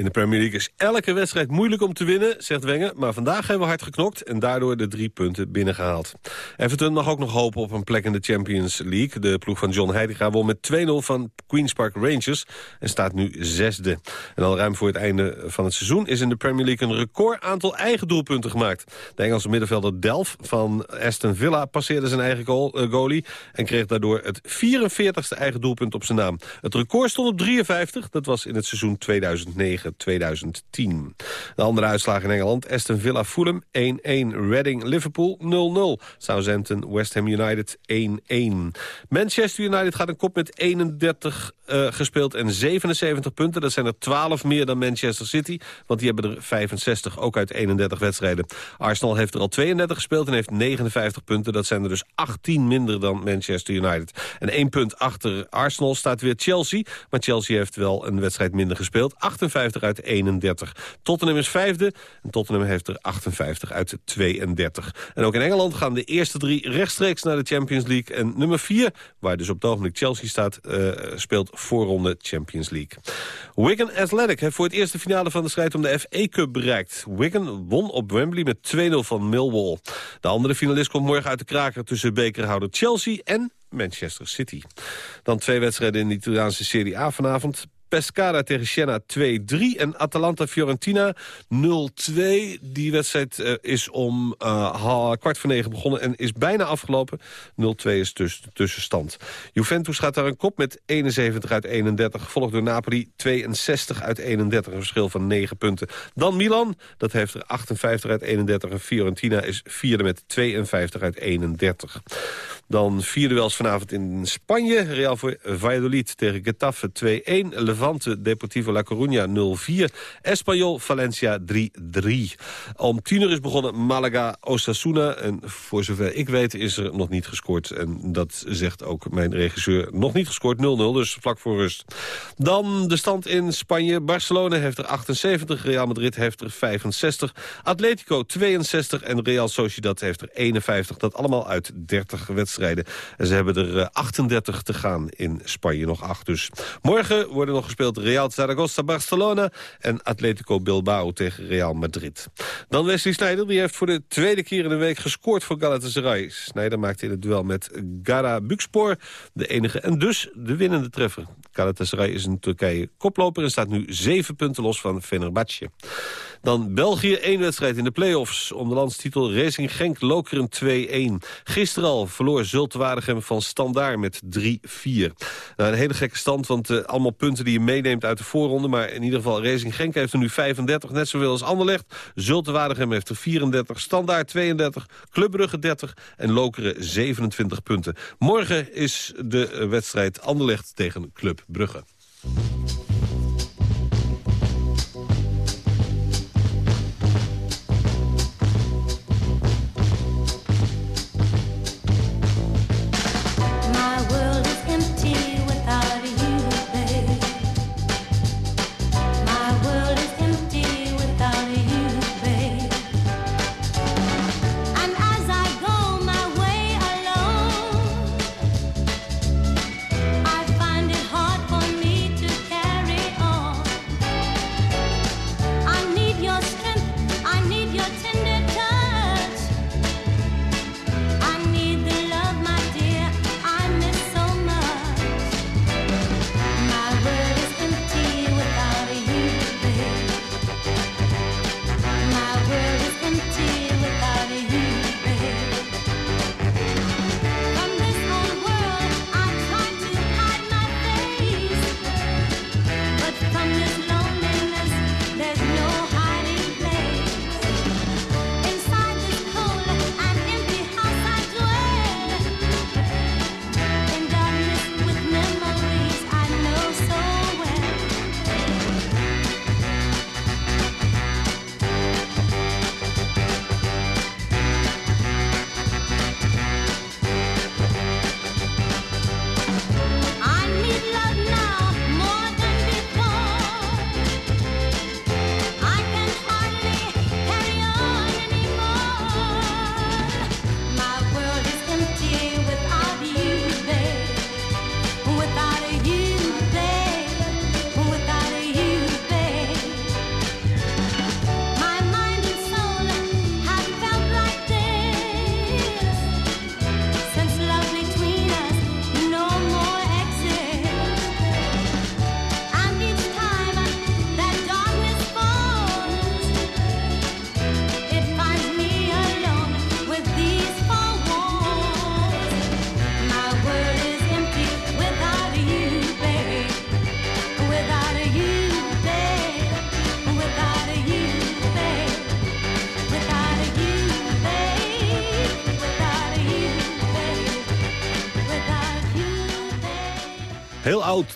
S5: In de Premier League is elke wedstrijd moeilijk om te winnen, zegt Wenger. Maar vandaag hebben we hard geknokt en daardoor de drie punten binnengehaald. Everton mag ook nog hopen op een plek in de Champions League. De ploeg van John Heidegger won met 2-0 van Queen's Park Rangers en staat nu zesde. En al ruim voor het einde van het seizoen is in de Premier League een record aantal eigen doelpunten gemaakt. De Engelse middenvelder Delf van Aston Villa passeerde zijn eigen goal, uh, goalie... en kreeg daardoor het 44ste eigen doelpunt op zijn naam. Het record stond op 53, dat was in het seizoen 2009. 2010. De andere uitslagen in Engeland. Aston Villa Fulham 1-1. Reading Liverpool 0-0. Southampton West Ham United 1-1. Manchester United gaat een kop met 31 uh, eh, gespeeld en 77 punten. Dat zijn er 12 meer dan Manchester City. Want die hebben er 65, ook uit 31 wedstrijden. Arsenal heeft er al 32 gespeeld en heeft 59 punten. Dat zijn er dus 18 minder dan Manchester United. En één punt achter Arsenal staat weer Chelsea. Maar Chelsea heeft wel een wedstrijd minder gespeeld. 58 uit 31. Tottenham is vijfde en Tottenham heeft er 58 uit 32. En ook in Engeland gaan de eerste drie rechtstreeks naar de Champions League. En nummer vier, waar dus op het ogenblik Chelsea staat, uh, speelt voorronde Champions League. Wigan Athletic heeft voor het eerste finale van de strijd om de FA Cup bereikt. Wigan won op Wembley met 2-0 van Millwall. De andere finalist komt morgen uit de kraker tussen bekerhouder Chelsea en Manchester City. Dan twee wedstrijden in de Italiaanse Serie A vanavond. Pescara tegen Siena 2-3 en Atalanta-Fiorentina 0-2. Die wedstrijd uh, is om uh, kwart voor negen begonnen en is bijna afgelopen. 0-2 is dus de tussenstand. Juventus gaat daar een kop met 71 uit 31, gevolgd door Napoli 62 uit 31, een verschil van 9 punten. Dan Milan, dat heeft er 58 uit 31 en Fiorentina is vierde met 52 uit 31. Dan vier duels vanavond in Spanje. Real Valladolid tegen Getafe 2-1. Levante Deportivo La Coruña 0-4. Espanyol Valencia 3-3. Om tien uur is begonnen Malaga Osasuna. En voor zover ik weet is er nog niet gescoord. En dat zegt ook mijn regisseur. Nog niet gescoord 0-0, dus vlak voor rust. Dan de stand in Spanje. Barcelona heeft er 78. Real Madrid heeft er 65. Atletico 62. En Real Sociedad heeft er 51. Dat allemaal uit 30 wedstrijden. En ze hebben er 38 eh, te gaan in Spanje, nog 8 dus. Morgen worden nog gespeeld Real Zaragoza-Barcelona... en Atletico Bilbao tegen Real Madrid. Dan Wesley Sneijder, die heeft voor de tweede keer in de week gescoord voor Galatasaray. Sneijder maakte in het duel met Gara Bukspoor de enige en dus de winnende treffer. Galatasaray is in Turkije koploper en staat nu 7 punten los van Fenerbahce. Dan België, één wedstrijd in de play-offs. Om de landstitel Racing Genk Lokeren 2-1. Gisteren al verloor Zulte Waregem van Standaard met 3-4. Nou, een hele gekke stand, want uh, allemaal punten die je meeneemt uit de voorronde. Maar in ieder geval, Racing Genk heeft er nu 35, net zoveel als Anderlecht. Zulte Waregem heeft er 34, Standaard 32, Club Brugge 30 en Lokeren 27 punten. Morgen is de uh, wedstrijd Anderlecht tegen Club Brugge.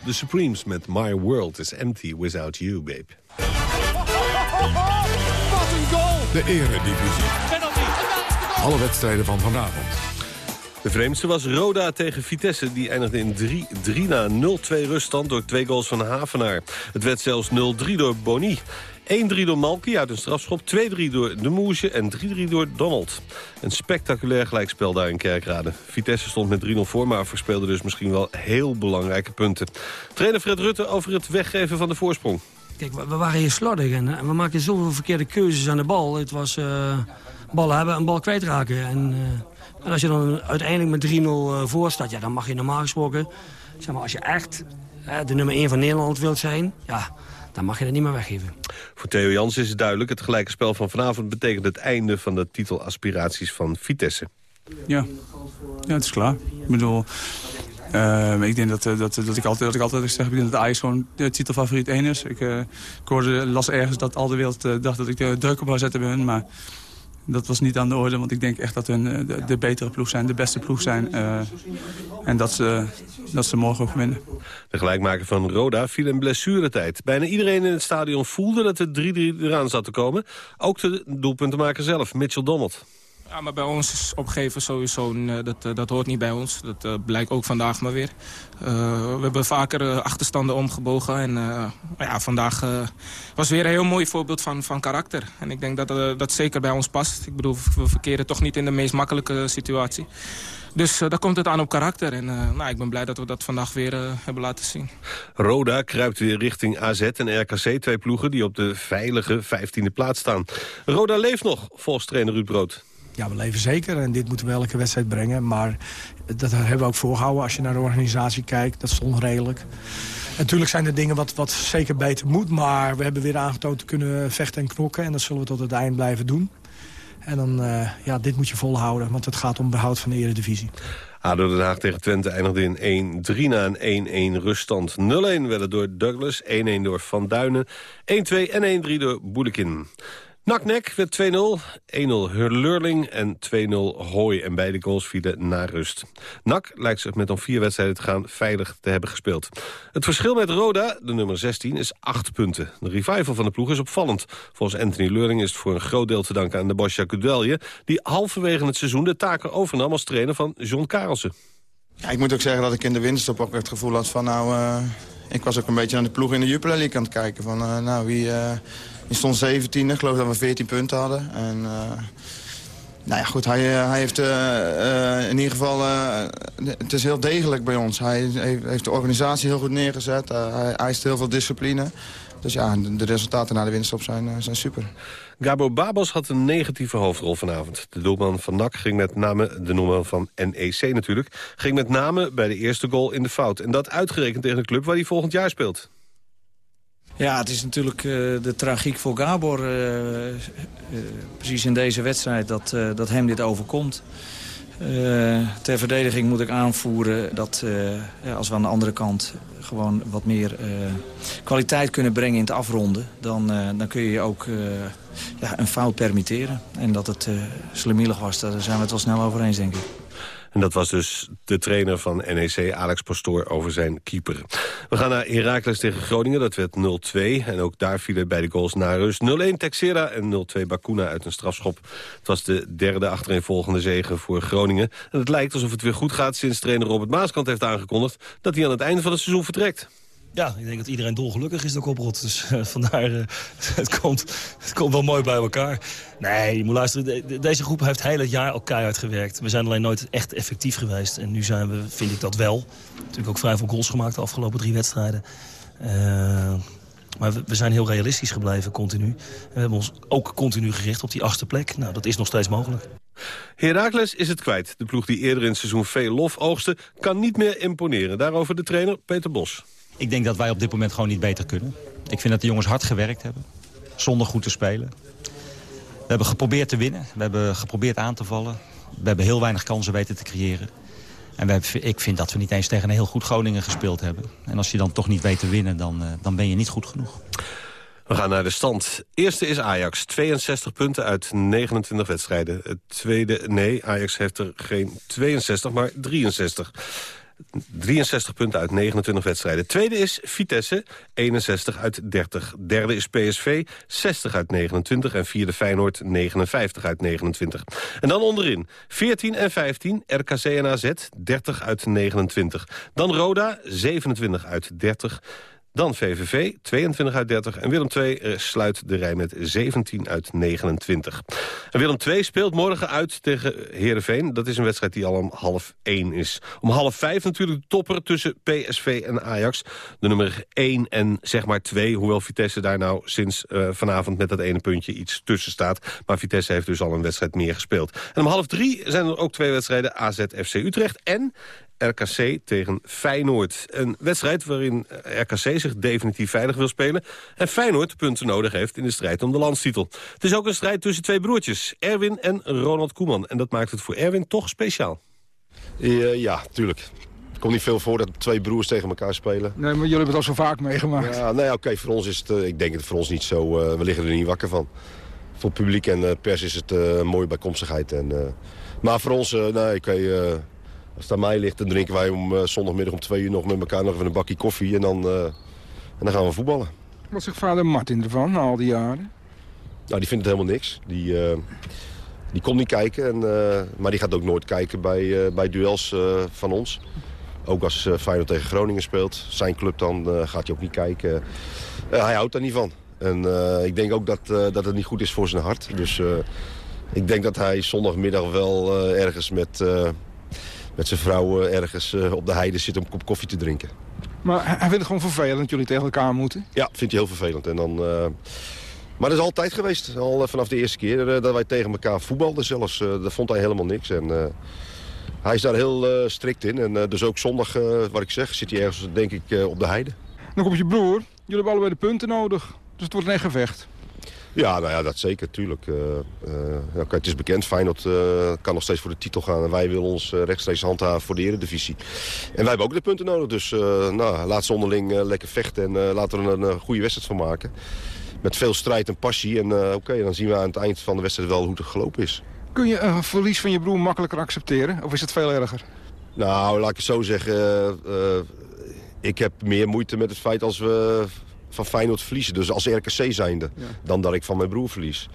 S5: The Supremes met My World is Empty Without You, babe.
S14: Wat een goal! De eredivisie. Alle wedstrijden van vanavond.
S5: De vreemdste was Roda tegen Vitesse. Die eindigde in 3-3 na 0-2 ruststand door twee goals van Havenaar. Het werd zelfs 0-3 door Boni. 1-3 door Malki uit een strafschop, 2-3 door De Moesje en 3-3 door Donald. Een spectaculair gelijkspel daar in Kerkrade. Vitesse stond met 3-0 voor, maar verspeelde dus misschien wel heel belangrijke punten. Trainer Fred Rutte over het weggeven van de voorsprong.
S18: Kijk, we waren hier slordig en, en we maakten zoveel verkeerde keuzes aan de bal. Het was uh, ballen hebben en bal kwijtraken. En, uh, en als je dan uiteindelijk met 3-0 uh, voor staat, ja, dan mag je normaal gesproken... Zeg maar, als je echt de nummer 1 van Nederland wilt zijn... Ja, dan mag je het niet meer weggeven.
S5: Voor Theo Jans is het duidelijk. Het gelijke spel van vanavond betekent het einde van de titelaspiraties van Vitesse.
S19: Ja, ja het is klaar. Ik bedoel, uh, ik denk dat, dat, dat, ik altijd, dat ik altijd zeg ik denk dat Ajax gewoon de titelfavoriet 1 is. Ik, uh, ik hoorde, las ergens dat al de wereld uh, dacht dat ik de druk op zou zetten bij hun. Maar dat was niet aan de orde, want ik denk echt dat hun de, de betere ploeg zijn, de beste ploeg zijn. Uh, en dat ze, dat ze morgen ook winnen.
S5: De gelijkmaker van Roda viel in blessuretijd. Bijna iedereen in het stadion voelde dat de 3-3 eraan zat te komen. Ook de doelpuntenmaker zelf, Mitchell Dommelt.
S20: Maar bij ons is opgeven sowieso, dat, dat hoort niet bij ons. Dat uh, blijkt ook vandaag maar weer. Uh, we hebben vaker uh, achterstanden omgebogen. En ja, vandaag was weer een heel mooi voorbeeld van, van karakter. En ik denk dat dat zeker bij ons past. Ik bedoel, we verkeren toch niet in de meest makkelijke situatie. Dus daar komt het aan op karakter. En nou, ik ben blij dat we dat vandaag weer hebben laten zien.
S5: Roda kruipt weer richting AZ en RKC. Twee ploegen die op de veilige 15e plaats staan. Roda leeft nog, volgens trainer Ruud Brood.
S21: Ja, we leven zeker en dit moeten we elke wedstrijd brengen. Maar dat hebben we ook voorgehouden als je naar de organisatie kijkt. Dat is onredelijk. Natuurlijk zijn er dingen wat, wat zeker beter moet. Maar we hebben weer aangetoond te kunnen vechten en knokken. En dat zullen we tot het eind blijven doen. En dan, uh, ja, dit moet je volhouden. Want het gaat om behoud van de eredivisie.
S5: ADO Den Haag tegen Twente eindigde in 1-3 na een 1-1 ruststand. 0-1 werden door Douglas, 1-1 door Van Duinen, 1-2 en 1-3 door Boelekin. Naknek werd 2-0, 1-0 Hurlurling en 2-0 Hooi. En beide goals vielen na rust. Nak lijkt zich met om vier wedstrijden te gaan veilig te hebben gespeeld. Het verschil met Roda, de nummer 16, is 8 punten. De revival van de ploeg is opvallend. Volgens Anthony Lurling is het voor een groot deel te danken aan de Bosja Kudelje... die halverwege het seizoen de taken overnam als trainer van John Karelsen.
S12: Ja, ik moet ook zeggen dat ik in de winterstop ook het gevoel had van... nou, uh, ik was ook een beetje aan de ploeg in de Jupiler League aan het kijken. Van, uh, nou, wie... Uh, die stond 17 ik geloof dat we 14 punten hadden. En, uh, nou ja, goed, hij, hij heeft uh, in ieder geval... het is heel degelijk bij ons. Hij heeft de organisatie heel goed neergezet. hij eist heel veel discipline. Dus ja, de resultaten na de winststop zijn, zijn super.
S5: Gabo Babos had een negatieve hoofdrol vanavond. De doelman van NAC ging met name, de doelman van NEC natuurlijk... ging met name bij de eerste goal in de fout. En dat uitgerekend tegen de club waar hij volgend jaar speelt.
S11: Ja, het is natuurlijk uh, de tragiek voor Gabor. Uh, uh, precies in deze wedstrijd dat, dat hem dit overkomt. ter verdediging moet ik aanvoeren dat als we aan de andere kant gewoon wat meer kwaliteit kunnen brengen in het afronden... dan, dan kun je ook ja, een fout permitteren. En dat het uh, was, daar zijn we het wel snel over eens, denk ik.
S5: En dat was dus de trainer van NEC, Alex Pastoor, over zijn keeper. We gaan naar Heracles tegen Groningen, dat werd 0-2. En ook daar vielen bij de goals naar rust 0-1 Texera en 0-2 Bakuna uit een strafschop. Het was de derde achtereenvolgende zege voor Groningen. En het lijkt alsof het weer goed gaat sinds trainer Robert Maaskant heeft aangekondigd... dat hij aan het einde van het seizoen vertrekt.
S9: Ja, ik denk dat iedereen dolgelukkig is door Koprot. Dus uh, vandaar, uh, het, komt, het komt wel mooi bij elkaar. Nee, je moet luisteren. De, deze groep heeft heel het jaar al keihard gewerkt. We zijn alleen nooit echt effectief geweest. En nu zijn we, vind ik dat wel. Natuurlijk ook vrij veel goals gemaakt de afgelopen drie wedstrijden. Uh, maar we, zijn heel realistisch gebleven, continu. En we hebben ons ook continu gericht op die achtste plek. Nou, dat is nog steeds mogelijk.
S5: Heracles is het kwijt. De ploeg die eerder in het seizoen veel lof oogste... kan niet meer imponeren. Daarover de trainer Peter Bos.
S13: Ik denk dat wij op dit moment gewoon niet beter kunnen. Ik vind dat de jongens hard gewerkt hebben. Zonder goed te spelen. We hebben geprobeerd te winnen. We hebben geprobeerd aan te vallen. We hebben heel weinig kansen weten te creëren. En ik vind dat we niet eens tegen een heel goed Groningen gespeeld hebben. En als je dan toch niet weet te winnen, dan, uh, dan ben je niet goed genoeg.
S5: We gaan naar de stand. Eerste is Ajax, 62 punten uit 29 wedstrijden. Het tweede, nee, Ajax heeft er geen 62, maar 63. 63 punten uit 29 wedstrijden. Tweede is Vitesse, 61 uit 30. Derde is PSV, 60 uit 29. En vierde Feyenoord, 59 uit 29. En dan onderin, 14 en 15, RKC en AZ, 30 uit 29. Dan Roda, 27 uit 30. Dan VVV, 22 uit 30. En Willem II eh, sluit de rij met 17 uit 29. En Willem II speelt morgen uit tegen Heerenveen. Dat is een wedstrijd die al om half 1 is. Om half 5 natuurlijk de topper tussen PSV en Ajax. De nummer 1 en zeg maar 2. Hoewel Vitesse daar nou sinds uh, vanavond met dat ene puntje iets tussen staat. Maar Vitesse heeft dus al een wedstrijd meer gespeeld. En om half 3 zijn er ook twee wedstrijden. AZ FC Utrecht en RKC tegen Feyenoord. Een wedstrijd waarin RKC zich definitief veilig wil spelen... en Feyenoord punten nodig heeft in de strijd om de landstitel. Het is ook een strijd tussen twee broertjes, Erwin en Ronald Koeman. En dat maakt het voor Erwin toch speciaal.
S22: Ja, ja tuurlijk. Het komt niet veel voor dat twee broers tegen elkaar spelen.
S21: Nee, maar jullie hebben het al zo vaak meegemaakt.
S22: Ja, nee, oké, voor ons is het, uh, ik denk het voor ons niet zo, uh, we liggen er niet wakker van. Voor het publiek en uh, pers is het een mooie bijkomstigheid. En, maar voor ons, nee, ik weet als het aan mij ligt, dan drinken wij om uh, zondagmiddag om twee uur nog met elkaar nog even een bakje koffie. En dan, uh, en dan gaan we voetballen.
S21: Wat zegt vader Martin ervan, na al die jaren?
S22: Nou, die vindt het helemaal niks. Die, uh, die komt niet kijken. En, maar die gaat ook nooit kijken bij, bij duels van ons. Ook als Feyenoord tegen Groningen speelt. Zijn club dan gaat hij ook niet kijken. hij houdt daar niet van. En ik denk ook dat, dat het niet goed is voor zijn hart. Dus ik denk dat hij zondagmiddag wel ergens met met zijn vrouw eh, ergens eh, op de heide zit om een kop koffie te drinken.
S21: Maar hij vindt het gewoon vervelend dat jullie tegen elkaar moeten?
S22: Ja, vindt hij heel vervelend. En dan, uh... Maar dat is altijd geweest. Al vanaf de eerste keer dat wij tegen elkaar voetbalden zelfs. dat vond hij helemaal niks. En, hij is daar heel strikt in. En dus ook zondag, wat ik zeg, zit hij ergens denk ik op de heide.
S21: Dan komt je broer. Jullie hebben allebei de punten nodig. Dus het wordt een echt gevecht.
S22: Ja, nou ja, dat zeker, tuurlijk. Uh, uh, okay, het is bekend, Feyenoord uh, kan nog steeds voor de titel gaan. En wij willen ons rechtstreeks handhaven voor de eredivisie. En wij hebben ook de punten nodig. Dus nou, laat ze onderling lekker vechten en laten we er een goede wedstrijd van maken. Met veel strijd en passie. En oké, okay, dan zien we aan het eind van de wedstrijd wel hoe het gelopen is.
S21: Kun je een verlies van je broer makkelijker accepteren? Of is het veel erger?
S22: Nou, laat ik het zo zeggen. ik heb meer moeite met het feit als we van Feyenoord verliezen. Dus als RKC zijnde. Dan dat ik van mijn broer verlies.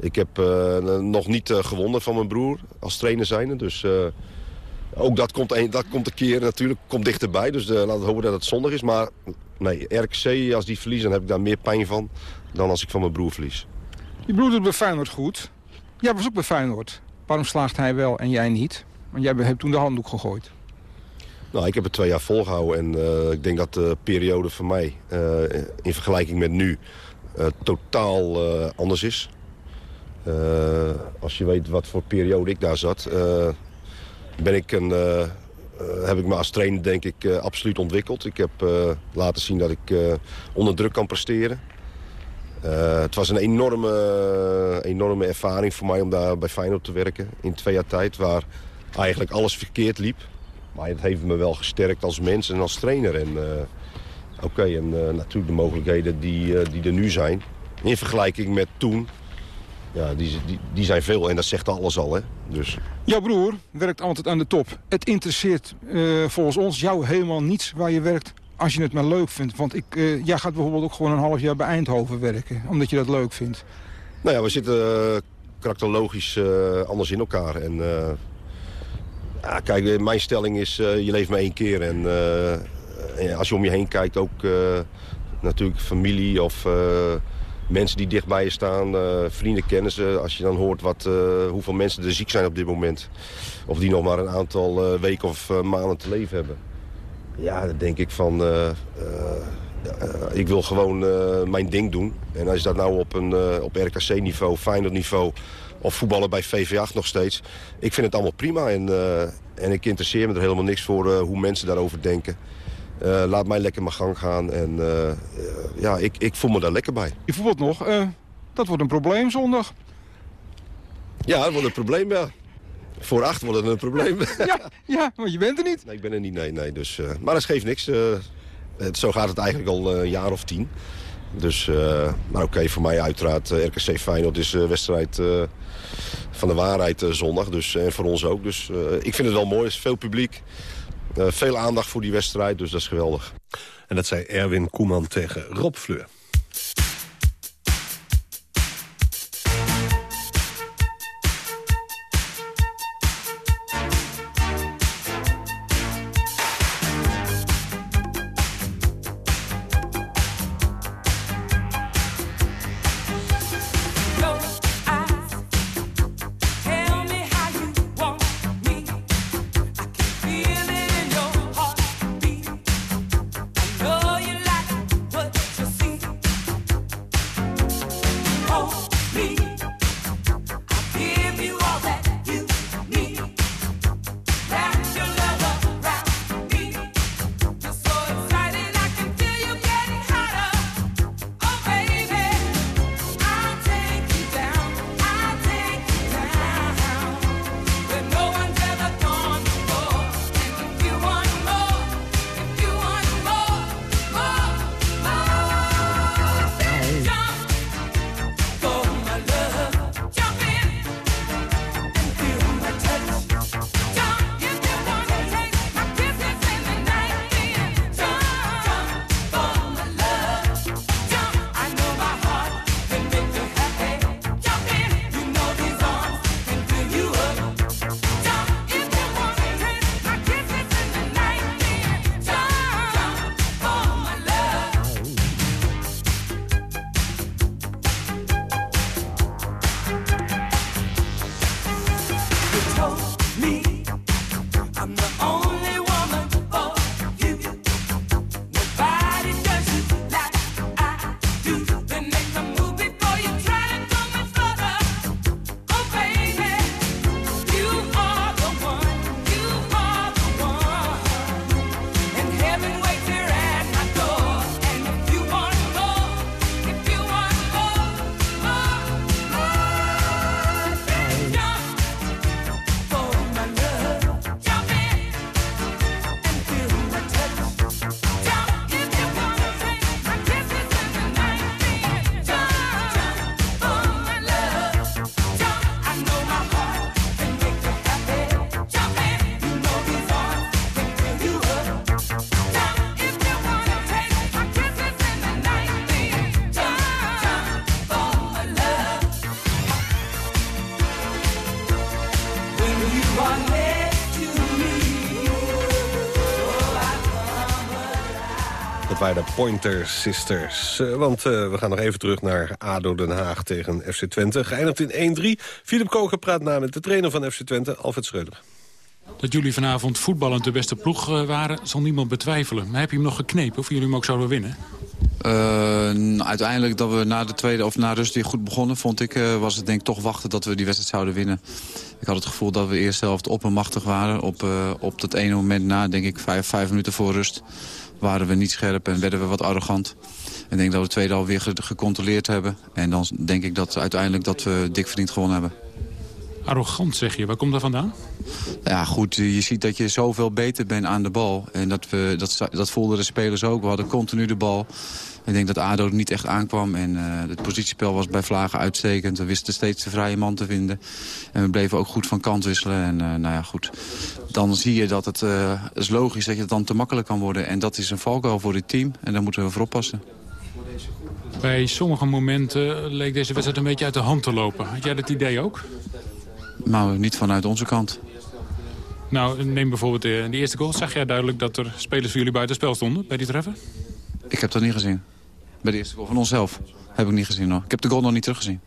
S22: Ik heb uh, nog niet uh, gewonnen van mijn broer als trainer zijnde. Dus uh, ook dat komt, een, dat komt een keer natuurlijk komt dichterbij. Dus laten we hopen dat het zondag is. Maar nee, RKC als die verliezen, dan heb ik daar meer pijn van dan als ik van mijn broer verlies.
S21: Je broer doet bij Feyenoord goed. Jij was ook bij Feyenoord. Waarom slaagt hij wel en jij niet? Want jij hebt toen de handdoek gegooid.
S22: Nou, ik heb het twee jaar volgehouden en uh, ik denk dat de periode voor mij uh, in vergelijking met nu uh, totaal anders is. als je weet wat voor periode ik daar zat, ben ik een, heb ik me als trainer denk ik absoluut ontwikkeld. Ik heb laten zien dat ik onder druk kan presteren. het was een enorme, enorme ervaring voor mij om daar bij Feyenoord te werken in twee jaar tijd. Waar eigenlijk alles verkeerd liep. Maar het heeft me wel gesterkt als mens en als trainer. En uh, oké, okay, en uh, natuurlijk de mogelijkheden die, uh, die er nu zijn. In vergelijking met toen, ja, die, die, die zijn veel. En dat zegt alles al, hè. Dus.
S21: Jouw broer werkt altijd aan de top. Het interesseert volgens ons jou helemaal niets waar je werkt als je het maar leuk vindt. Want ik, jij gaat bijvoorbeeld ook gewoon een half jaar bij Eindhoven werken. Omdat je dat leuk vindt.
S22: Nou ja, we zitten karakterologisch anders in elkaar. En ja, kijk, mijn stelling is, uh, je leeft maar één keer. En uh, en als je om je heen kijkt, ook natuurlijk familie of mensen die dichtbij je staan, vrienden, kennissen. Als je dan hoort wat, hoeveel mensen er ziek zijn op dit moment. Of die nog maar een aantal weken of maanden te leven hebben. Ja, dan denk ik van... ik wil gewoon mijn ding doen. En als je dat nou op, een, op RKC-niveau, Feyenoord-niveau of voetballen bij VV8 nog steeds. Ik vind het allemaal prima en, uh, en ik interesseer me er helemaal niks voor uh, hoe mensen daarover denken. Uh, laat mij lekker mijn gang gaan en ja, ik, ik voel me daar lekker bij.
S21: Je voetbalt nog, dat wordt een probleem zondag.
S22: Ja, dat wordt een probleem, ja. Voor acht wordt het een probleem.
S21: ja, ja, maar je bent er niet.
S22: Nee, ik ben er niet, nee. nee dus, maar dat geeft niks. Het, zo gaat het eigenlijk al een jaar of tien. Dus, maar oké, voor mij uiteraard RKC Feyenoord is de wedstrijd van de waarheid zondag. Dus, en voor ons ook. Dus ik vind het wel mooi. Er is veel publiek. Veel aandacht voor die wedstrijd. Dus dat is geweldig.
S3: En dat zei Erwin Koeman tegen Rob Fleur. Pointer Sisters. Uh, want uh, we gaan nog even terug naar ADO Den Haag tegen FC Twente. Geëindigd in 1-3. Philip Koken praat na met de trainer van FC Twente, Alfred Schreuder.
S23: Dat jullie vanavond voetballend de beste ploeg uh, waren, zal niemand betwijfelen. Maar heb je hem nog geknepen of jullie hem ook zouden winnen?
S24: uiteindelijk dat we na de tweede of na rust weer goed begonnen, vond ik, was het denk ik toch wachten dat we die wedstrijd zouden winnen. Ik had het gevoel dat we eerst zelf oppermachtig waren. Op, op dat ene moment na, denk ik, vijf, vijf minuten voor rust waren we niet scherp en werden we wat arrogant. Ik denk dat we het tweede alweer gecontroleerd hebben. En dan denk ik dat uiteindelijk dat we dik verdiend gewonnen hebben.
S23: Arrogant zeg je, waar komt dat vandaan?
S24: Ja goed, je ziet dat je zoveel beter bent aan de bal. En dat, we, dat, dat voelden de spelers ook. We hadden continu de bal. Ik denk dat ADO er niet echt aankwam. En uh, het positiespel was bij Vlagen uitstekend. We wisten steeds de vrije man te vinden. En we bleven ook goed van kant wisselen. En uh, nou ja, goed. Dan zie je dat het uh, is logisch dat je het dan te makkelijk kan worden. En dat is een valkuil voor dit team. En daar moeten we voor oppassen.
S23: Bij sommige momenten leek deze wedstrijd een beetje uit de hand te lopen. Had jij dat idee ook?
S24: Maar niet vanuit onze kant.
S23: Nou, neem bijvoorbeeld de, de eerste goal. Zag jij duidelijk dat er spelers voor jullie buitenspel stonden bij die treffer?
S24: Ik heb dat niet gezien. Bij de eerste goal van onszelf heb ik niet gezien. Hoor. Ik heb de goal nog niet teruggezien.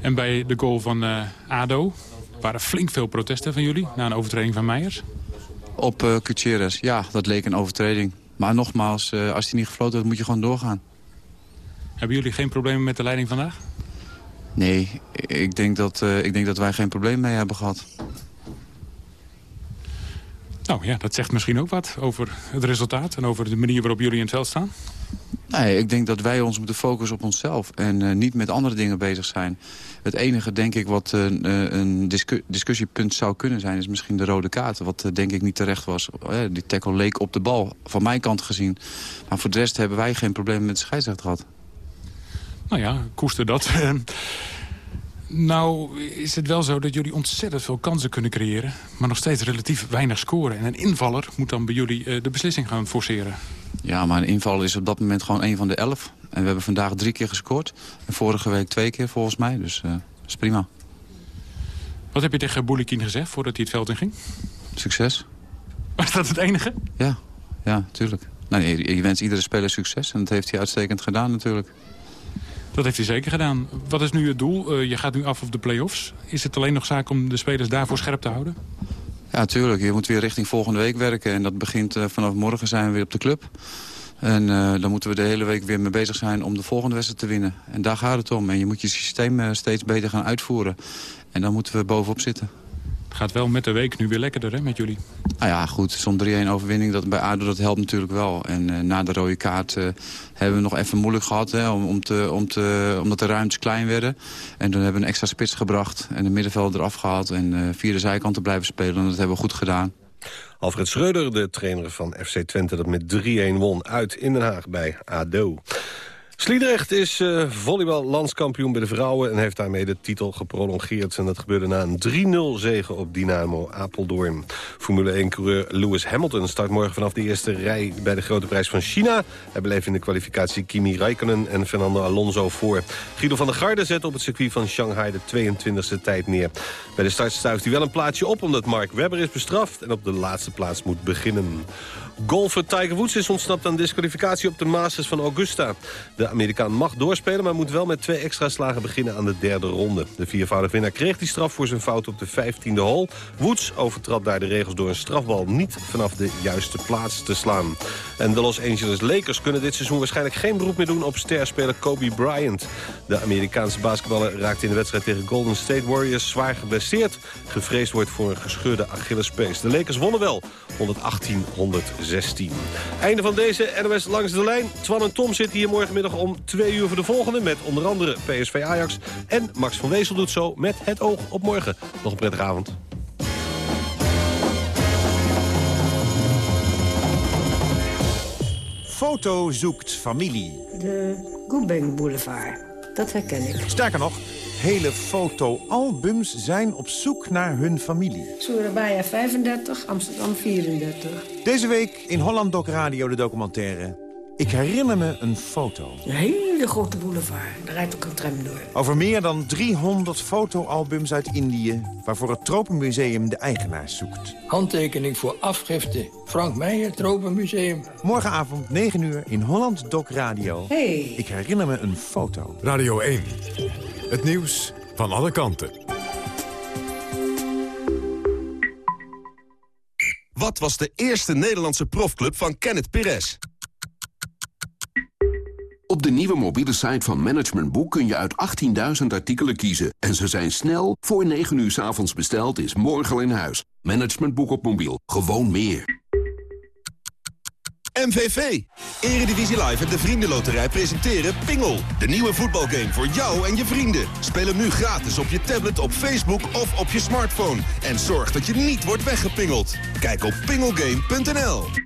S23: En bij de goal van uh, ADO waren flink veel protesten van jullie... na een overtreding van Meijers?
S24: Op uh, Gutierrez, ja, dat leek een overtreding. Maar nogmaals, uh, als die niet gefloten wordt, moet je gewoon doorgaan.
S23: Hebben jullie geen problemen met de leiding vandaag?
S24: Nee, ik denk dat, uh, ik denk dat wij geen probleem mee hebben gehad.
S23: Nou ja, dat zegt misschien ook wat over het resultaat... en over de manier waarop jullie in het veld staan.
S24: Nee, ik denk dat wij ons moeten focussen op onszelf... en uh, niet met andere dingen bezig zijn. Het enige, denk ik, wat uh, een discu discussiepunt zou kunnen zijn... is misschien de rode kaart, wat denk ik niet terecht was. die tackle leek op de bal, van mijn kant gezien. Maar voor de rest hebben wij geen problemen met de scheidsrechter gehad.
S23: Nou ja, koester dat. Nou is het wel zo dat jullie ontzettend veel kansen kunnen creëren... maar nog steeds relatief weinig scoren. En een invaller moet dan bij jullie de beslissing gaan forceren.
S24: Ja, maar een invaller is op dat moment gewoon een van de elf. En we hebben vandaag drie keer gescoord. En vorige week twee keer volgens mij, dus uh, dat is prima.
S23: Wat heb je tegen Boulikin gezegd voordat hij het veld in ging?
S24: Succes.
S23: Was dat het enige?
S24: Ja, ja, tuurlijk. Nou, je, je wenst iedere speler succes en dat heeft hij uitstekend gedaan natuurlijk.
S23: Dat heeft hij zeker gedaan. Wat is nu het doel? Uh, je gaat nu af op de play-offs. Is het alleen nog zaak om de spelers daarvoor scherp te houden?
S24: Ja, tuurlijk. Je moet weer richting volgende week werken. En dat begint uh, vanaf morgen zijn we weer op de club. En uh, dan moeten we de hele week weer mee bezig zijn om de volgende wedstrijd te winnen. En daar gaat het om. En je moet je systeem steeds beter gaan uitvoeren. En dan moeten we bovenop zitten.
S23: Het gaat wel met de week nu weer lekkerder hè, met jullie.
S24: Nou ja, goed. Zo'n 3-1 overwinning dat bij ADO dat helpt natuurlijk wel. En uh, na de rode kaart uh, hebben we nog even moeilijk gehad. Hè, om, om te, om te, omdat de ruimtes klein werden. En toen hebben we een extra spits gebracht. En de middenveld eraf gehaald. En uh, via de zijkant te blijven spelen. En dat hebben we goed gedaan.
S5: Alfred Schreuder, de trainer van FC Twente... dat met 3-1 won uit in Den Haag bij ADO. Sliedrecht is uh, volleybal-landskampioen bij de vrouwen... en heeft daarmee de titel geprolongeerd. En dat gebeurde na een 3-0 zege op Dynamo Apeldoorn. Formule 1-coureur Lewis Hamilton start morgen vanaf de eerste rij... bij de Grote Prijs van China. Hij beleeft in de kwalificatie Kimi Räikkönen en Fernando Alonso voor. Guido van der Garde zet op het circuit van Shanghai de 22e tijd neer. Bij de start stuift hij wel een plaatsje op... omdat Mark Webber is bestraft en op de laatste plaats moet beginnen. Golfer Tiger Woods is ontsnapt aan disqualificatie op de Masters van Augusta. De Amerikaan mag doorspelen, maar moet wel met twee extra slagen beginnen aan de derde ronde. De viervoudig winnaar kreeg die straf voor zijn fout op de 15e hole. Woods overtrad daar de regels door een strafbal niet vanaf de juiste plaats te slaan. En de Los Angeles Lakers kunnen dit seizoen waarschijnlijk geen beroep meer doen op sterspeler Kobe Bryant. De Amerikaanse basketballer raakte in de wedstrijd tegen Golden State Warriors zwaar geblesseerd. Gevreesd wordt voor een gescheurde Achillespees. De Lakers wonnen wel, 118 116. Einde van deze NOS Langs de Lijn. Twan en Tom zitten hier morgenmiddag om twee uur voor de volgende... met onder andere PSV Ajax. En Max van Wezel doet zo met het oog op morgen. Nog een prettige avond.
S25: Foto zoekt familie.
S26: De Goebeng Boulevard. Dat herken ik.
S25: Sterker nog, hele fotoalbums zijn op zoek naar hun familie.
S26: Surabaya 35, Amsterdam 34.
S25: Deze week in Holland Doc Radio de documentaire... Ik herinner me een foto.
S26: Een hele grote boulevard. Daar rijdt ook een tram door.
S25: Over meer dan 300 fotoalbums uit Indië... waarvoor het Tropenmuseum de eigenaars zoekt.
S27: Handtekening voor afgifte. Frank Meijer, Tropenmuseum.
S25: Morgenavond 9 uur in Holland Doc Radio.
S26: Hey.
S25: Ik herinner me een foto.
S14: Radio 1. Het nieuws van alle kanten.
S28: Wat was de eerste Nederlandse profclub van Kenneth Perez?
S29: Op de nieuwe mobiele site van Management Boek kun je uit 18.000 artikelen kiezen. En ze zijn snel, voor 9 uur s avonds besteld, is morgen al in huis. Management Boek op mobiel, gewoon meer.
S28: MVV. Eredivisie Live en de Vriendenloterij presenteren Pingel. De nieuwe voetbalgame voor jou en je vrienden. Speel hem nu gratis op je tablet, op Facebook of op je smartphone. En zorg dat je niet wordt weggepingeld. Kijk op pingelgame.nl.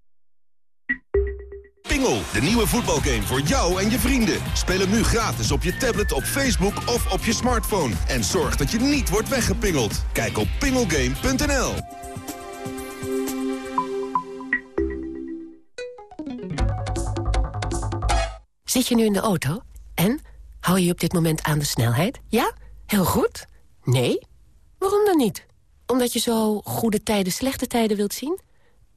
S28: Pingel, de nieuwe voetbalgame voor jou en je vrienden. Speel hem nu gratis op je tablet, op Facebook of op je smartphone. En zorg dat je niet wordt weggepingeld. Kijk op pingelgame.nl.
S30: Zit je nu in de auto? En? Hou je op dit moment aan de snelheid? Ja? Heel goed? Nee? Waarom dan niet? Omdat je zo goede tijden, slechte tijden wilt zien?